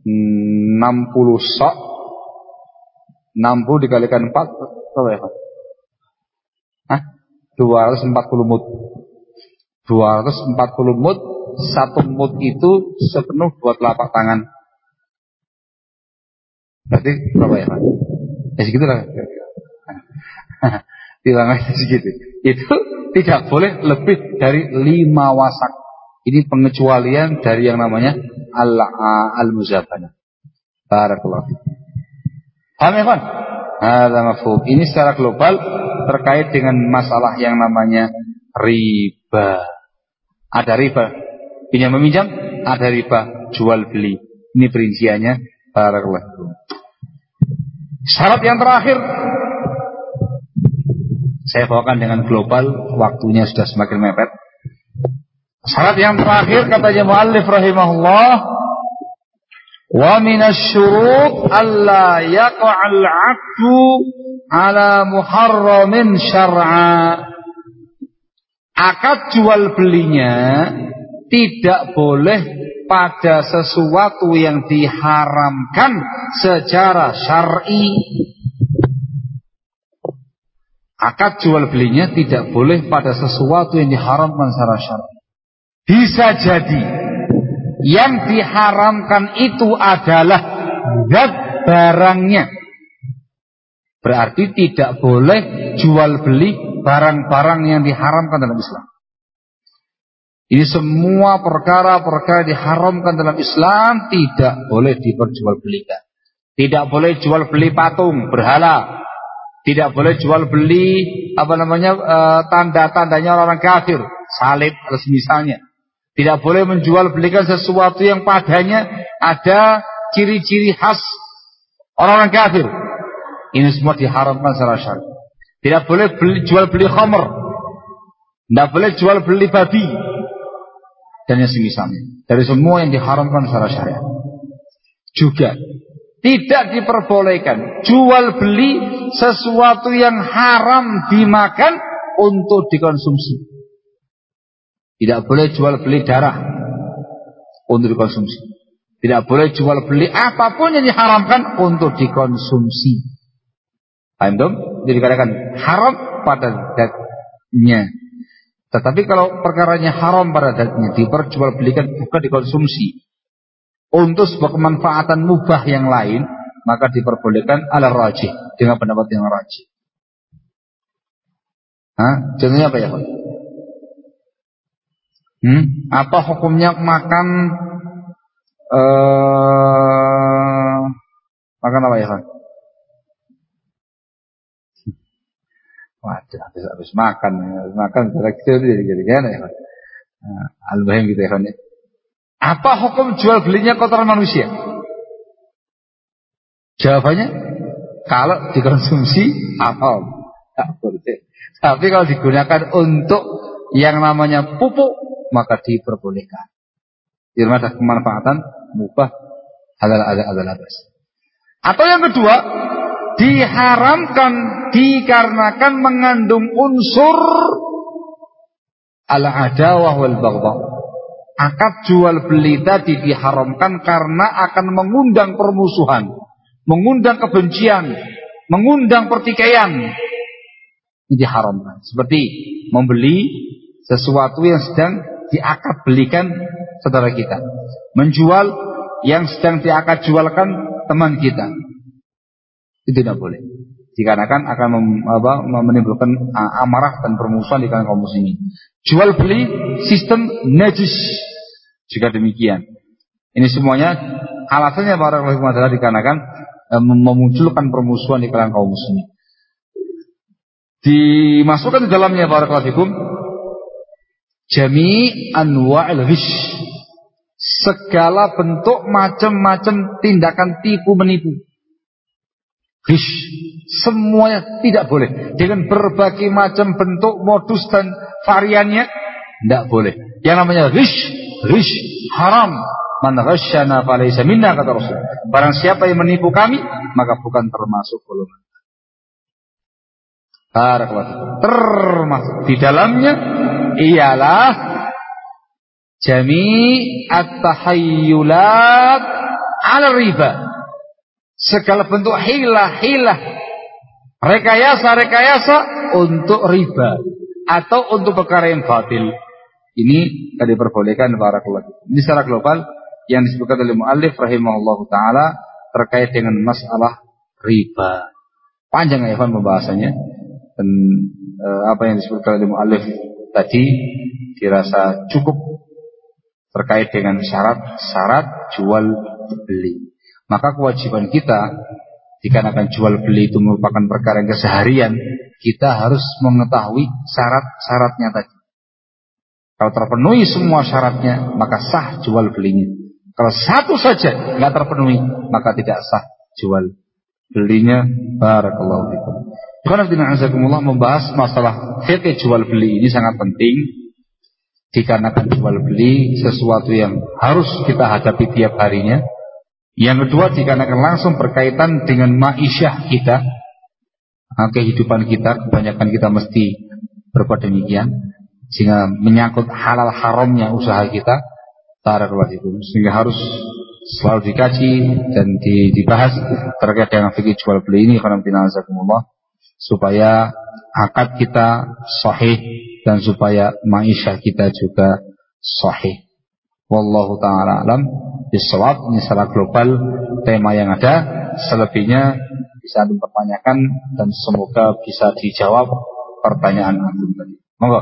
60 sok 60 dikalikan 4 berapa ya? Hah? 240 mut 240 mut satu mut itu sepenuh dua telapak tangan. Berarti berapa ya Pak? Ya segitu lah. [LAUGHS] Tilangannya segitu. Itu tidak boleh lebih dari lima wasak. Ini pengecualian dari yang namanya al-muzabana. Barakallahu. Paham ya? Ada mafhum. Ini secara global terkait dengan masalah yang namanya riba. Ada riba Pinjam meminjam ada riba jual beli. Ini perinciannya barakallahu. Syarat yang terakhir saya bawakan dengan global, waktunya sudah semakin mepet. Syarat yang terakhir katanya muallif rahimahullah wa minasyurut alla yaqa'al 'abdu ala muharramin syar'a. Akad jual belinya tidak boleh pada sesuatu yang diharamkan secara syar'i. Akad jual belinya tidak boleh pada sesuatu yang diharamkan secara syar'i. Bisa jadi Yang diharamkan itu adalah zat barangnya. Berarti tidak boleh jual beli barang-barang yang diharamkan dalam Islam. Ini semua perkara-perkara diharamkan dalam Islam tidak boleh diperjualbelikan. Tidak boleh jual beli patung, berhala. Tidak boleh jual beli apa namanya e, tanda-tandanya orang kafir, salib misalnya. Tidak boleh menjual belikan sesuatu yang padanya ada ciri-ciri khas orang-orang kafir. Ini semua diharamkan secara syar'i. Tidak boleh beli, jual beli khamr. Tidak boleh jual beli babi. Dan yang semisalnya. Dari semua yang diharamkan secara syariat. Juga tidak diperbolehkan jual beli sesuatu yang haram dimakan untuk dikonsumsi. Tidak boleh jual beli darah untuk dikonsumsi. Tidak boleh jual beli apa pun yang diharamkan untuk dikonsumsi. Paham dong? Jadi dikatakan haram pada zatnya. Tetapi kalau perkaranya haram pada zatnya diperjualbelikan bukan dikonsumsi untuk sebuah kemanfaatan mubah yang lain maka diperbolehkan ala rajih dengan pendapat yang rajih. Hah? Contohnya apa ya Pak? Hmm? Apa hukumnya makan uh, makan apa ya kan? Waduh, habis, habis makan, habis makan kira-kira jadi jadi gimana ya kan? Nah, gitu ya kan. Apa hukum jual belinya kotoran manusia? Jawabannya, kalau dikonsumsi apa? Tapi kalau digunakan untuk yang namanya pupuk maka diperbolehkan. Di ada kemanfaatan mubah adalah ada adalah bas. Atau yang kedua, diharamkan dikarenakan mengandung unsur ala adawah wal baghdha. Akad jual beli tadi diharamkan karena akan mengundang permusuhan, mengundang kebencian, mengundang pertikaian. Ini diharamkan. Seperti membeli sesuatu yang sedang diakad belikan saudara kita. Menjual yang sedang diakad jualkan teman kita. Itu tidak boleh. Dikarenakan akan mem, apa, menimbulkan amarah dan permusuhan di kalangan kaum muslimin. Jual beli sistem najis jika demikian. Ini semuanya alasannya para ulama adalah dikarenakan e, memunculkan permusuhan di kalangan kaum muslimin. Dimasukkan di dalamnya para ulama Jami anwa'il ghish. Segala bentuk macam-macam tindakan tipu menipu. Ghish. Semuanya tidak boleh. Dengan berbagai macam bentuk, modus dan variannya. Tidak boleh. Yang namanya ghish. Ghish. Haram. Man ghasyana falaysa minna kata Rasul. Barang siapa yang menipu kami, maka bukan termasuk golongan. Termasuk di dalamnya ialah jami at-tahayyulat ala riba. Segala bentuk hilah-hilah rekayasa-rekayasa untuk riba atau untuk perkara yang batil. Ini tadi diperbolehkan para keluarga. Ini secara global yang disebutkan oleh muallif rahimahullah taala terkait dengan masalah riba. Panjang ya pembahasannya dan e, apa yang disebutkan oleh muallif tadi dirasa cukup terkait dengan syarat-syarat jual beli. Maka kewajiban kita dikarenakan jual beli itu merupakan perkara yang keseharian, kita harus mengetahui syarat-syaratnya tadi. Kalau terpenuhi semua syaratnya, maka sah jual belinya. Kalau satu saja nggak terpenuhi, maka tidak sah jual belinya. Barakallahu fikum. Membahas masalah fikih jual beli ini sangat penting. Dikarenakan jual beli sesuatu yang harus kita hadapi tiap harinya. Yang kedua dikarenakan langsung berkaitan dengan ma'isyah kita, nah, kehidupan kita, kebanyakan kita mesti berbuat demikian. Sehingga menyangkut halal haramnya usaha kita. Sehingga harus selalu dikaji dan dibahas terkait dengan fikih jual beli ini. Karena supaya akad kita sahih dan supaya maisha kita juga sahih. Wallahu taala alam bisawab. Ini secara global tema yang ada. Selebihnya bisa dipertanyakan dan semoga bisa dijawab pertanyaan antum tadi. Monggo.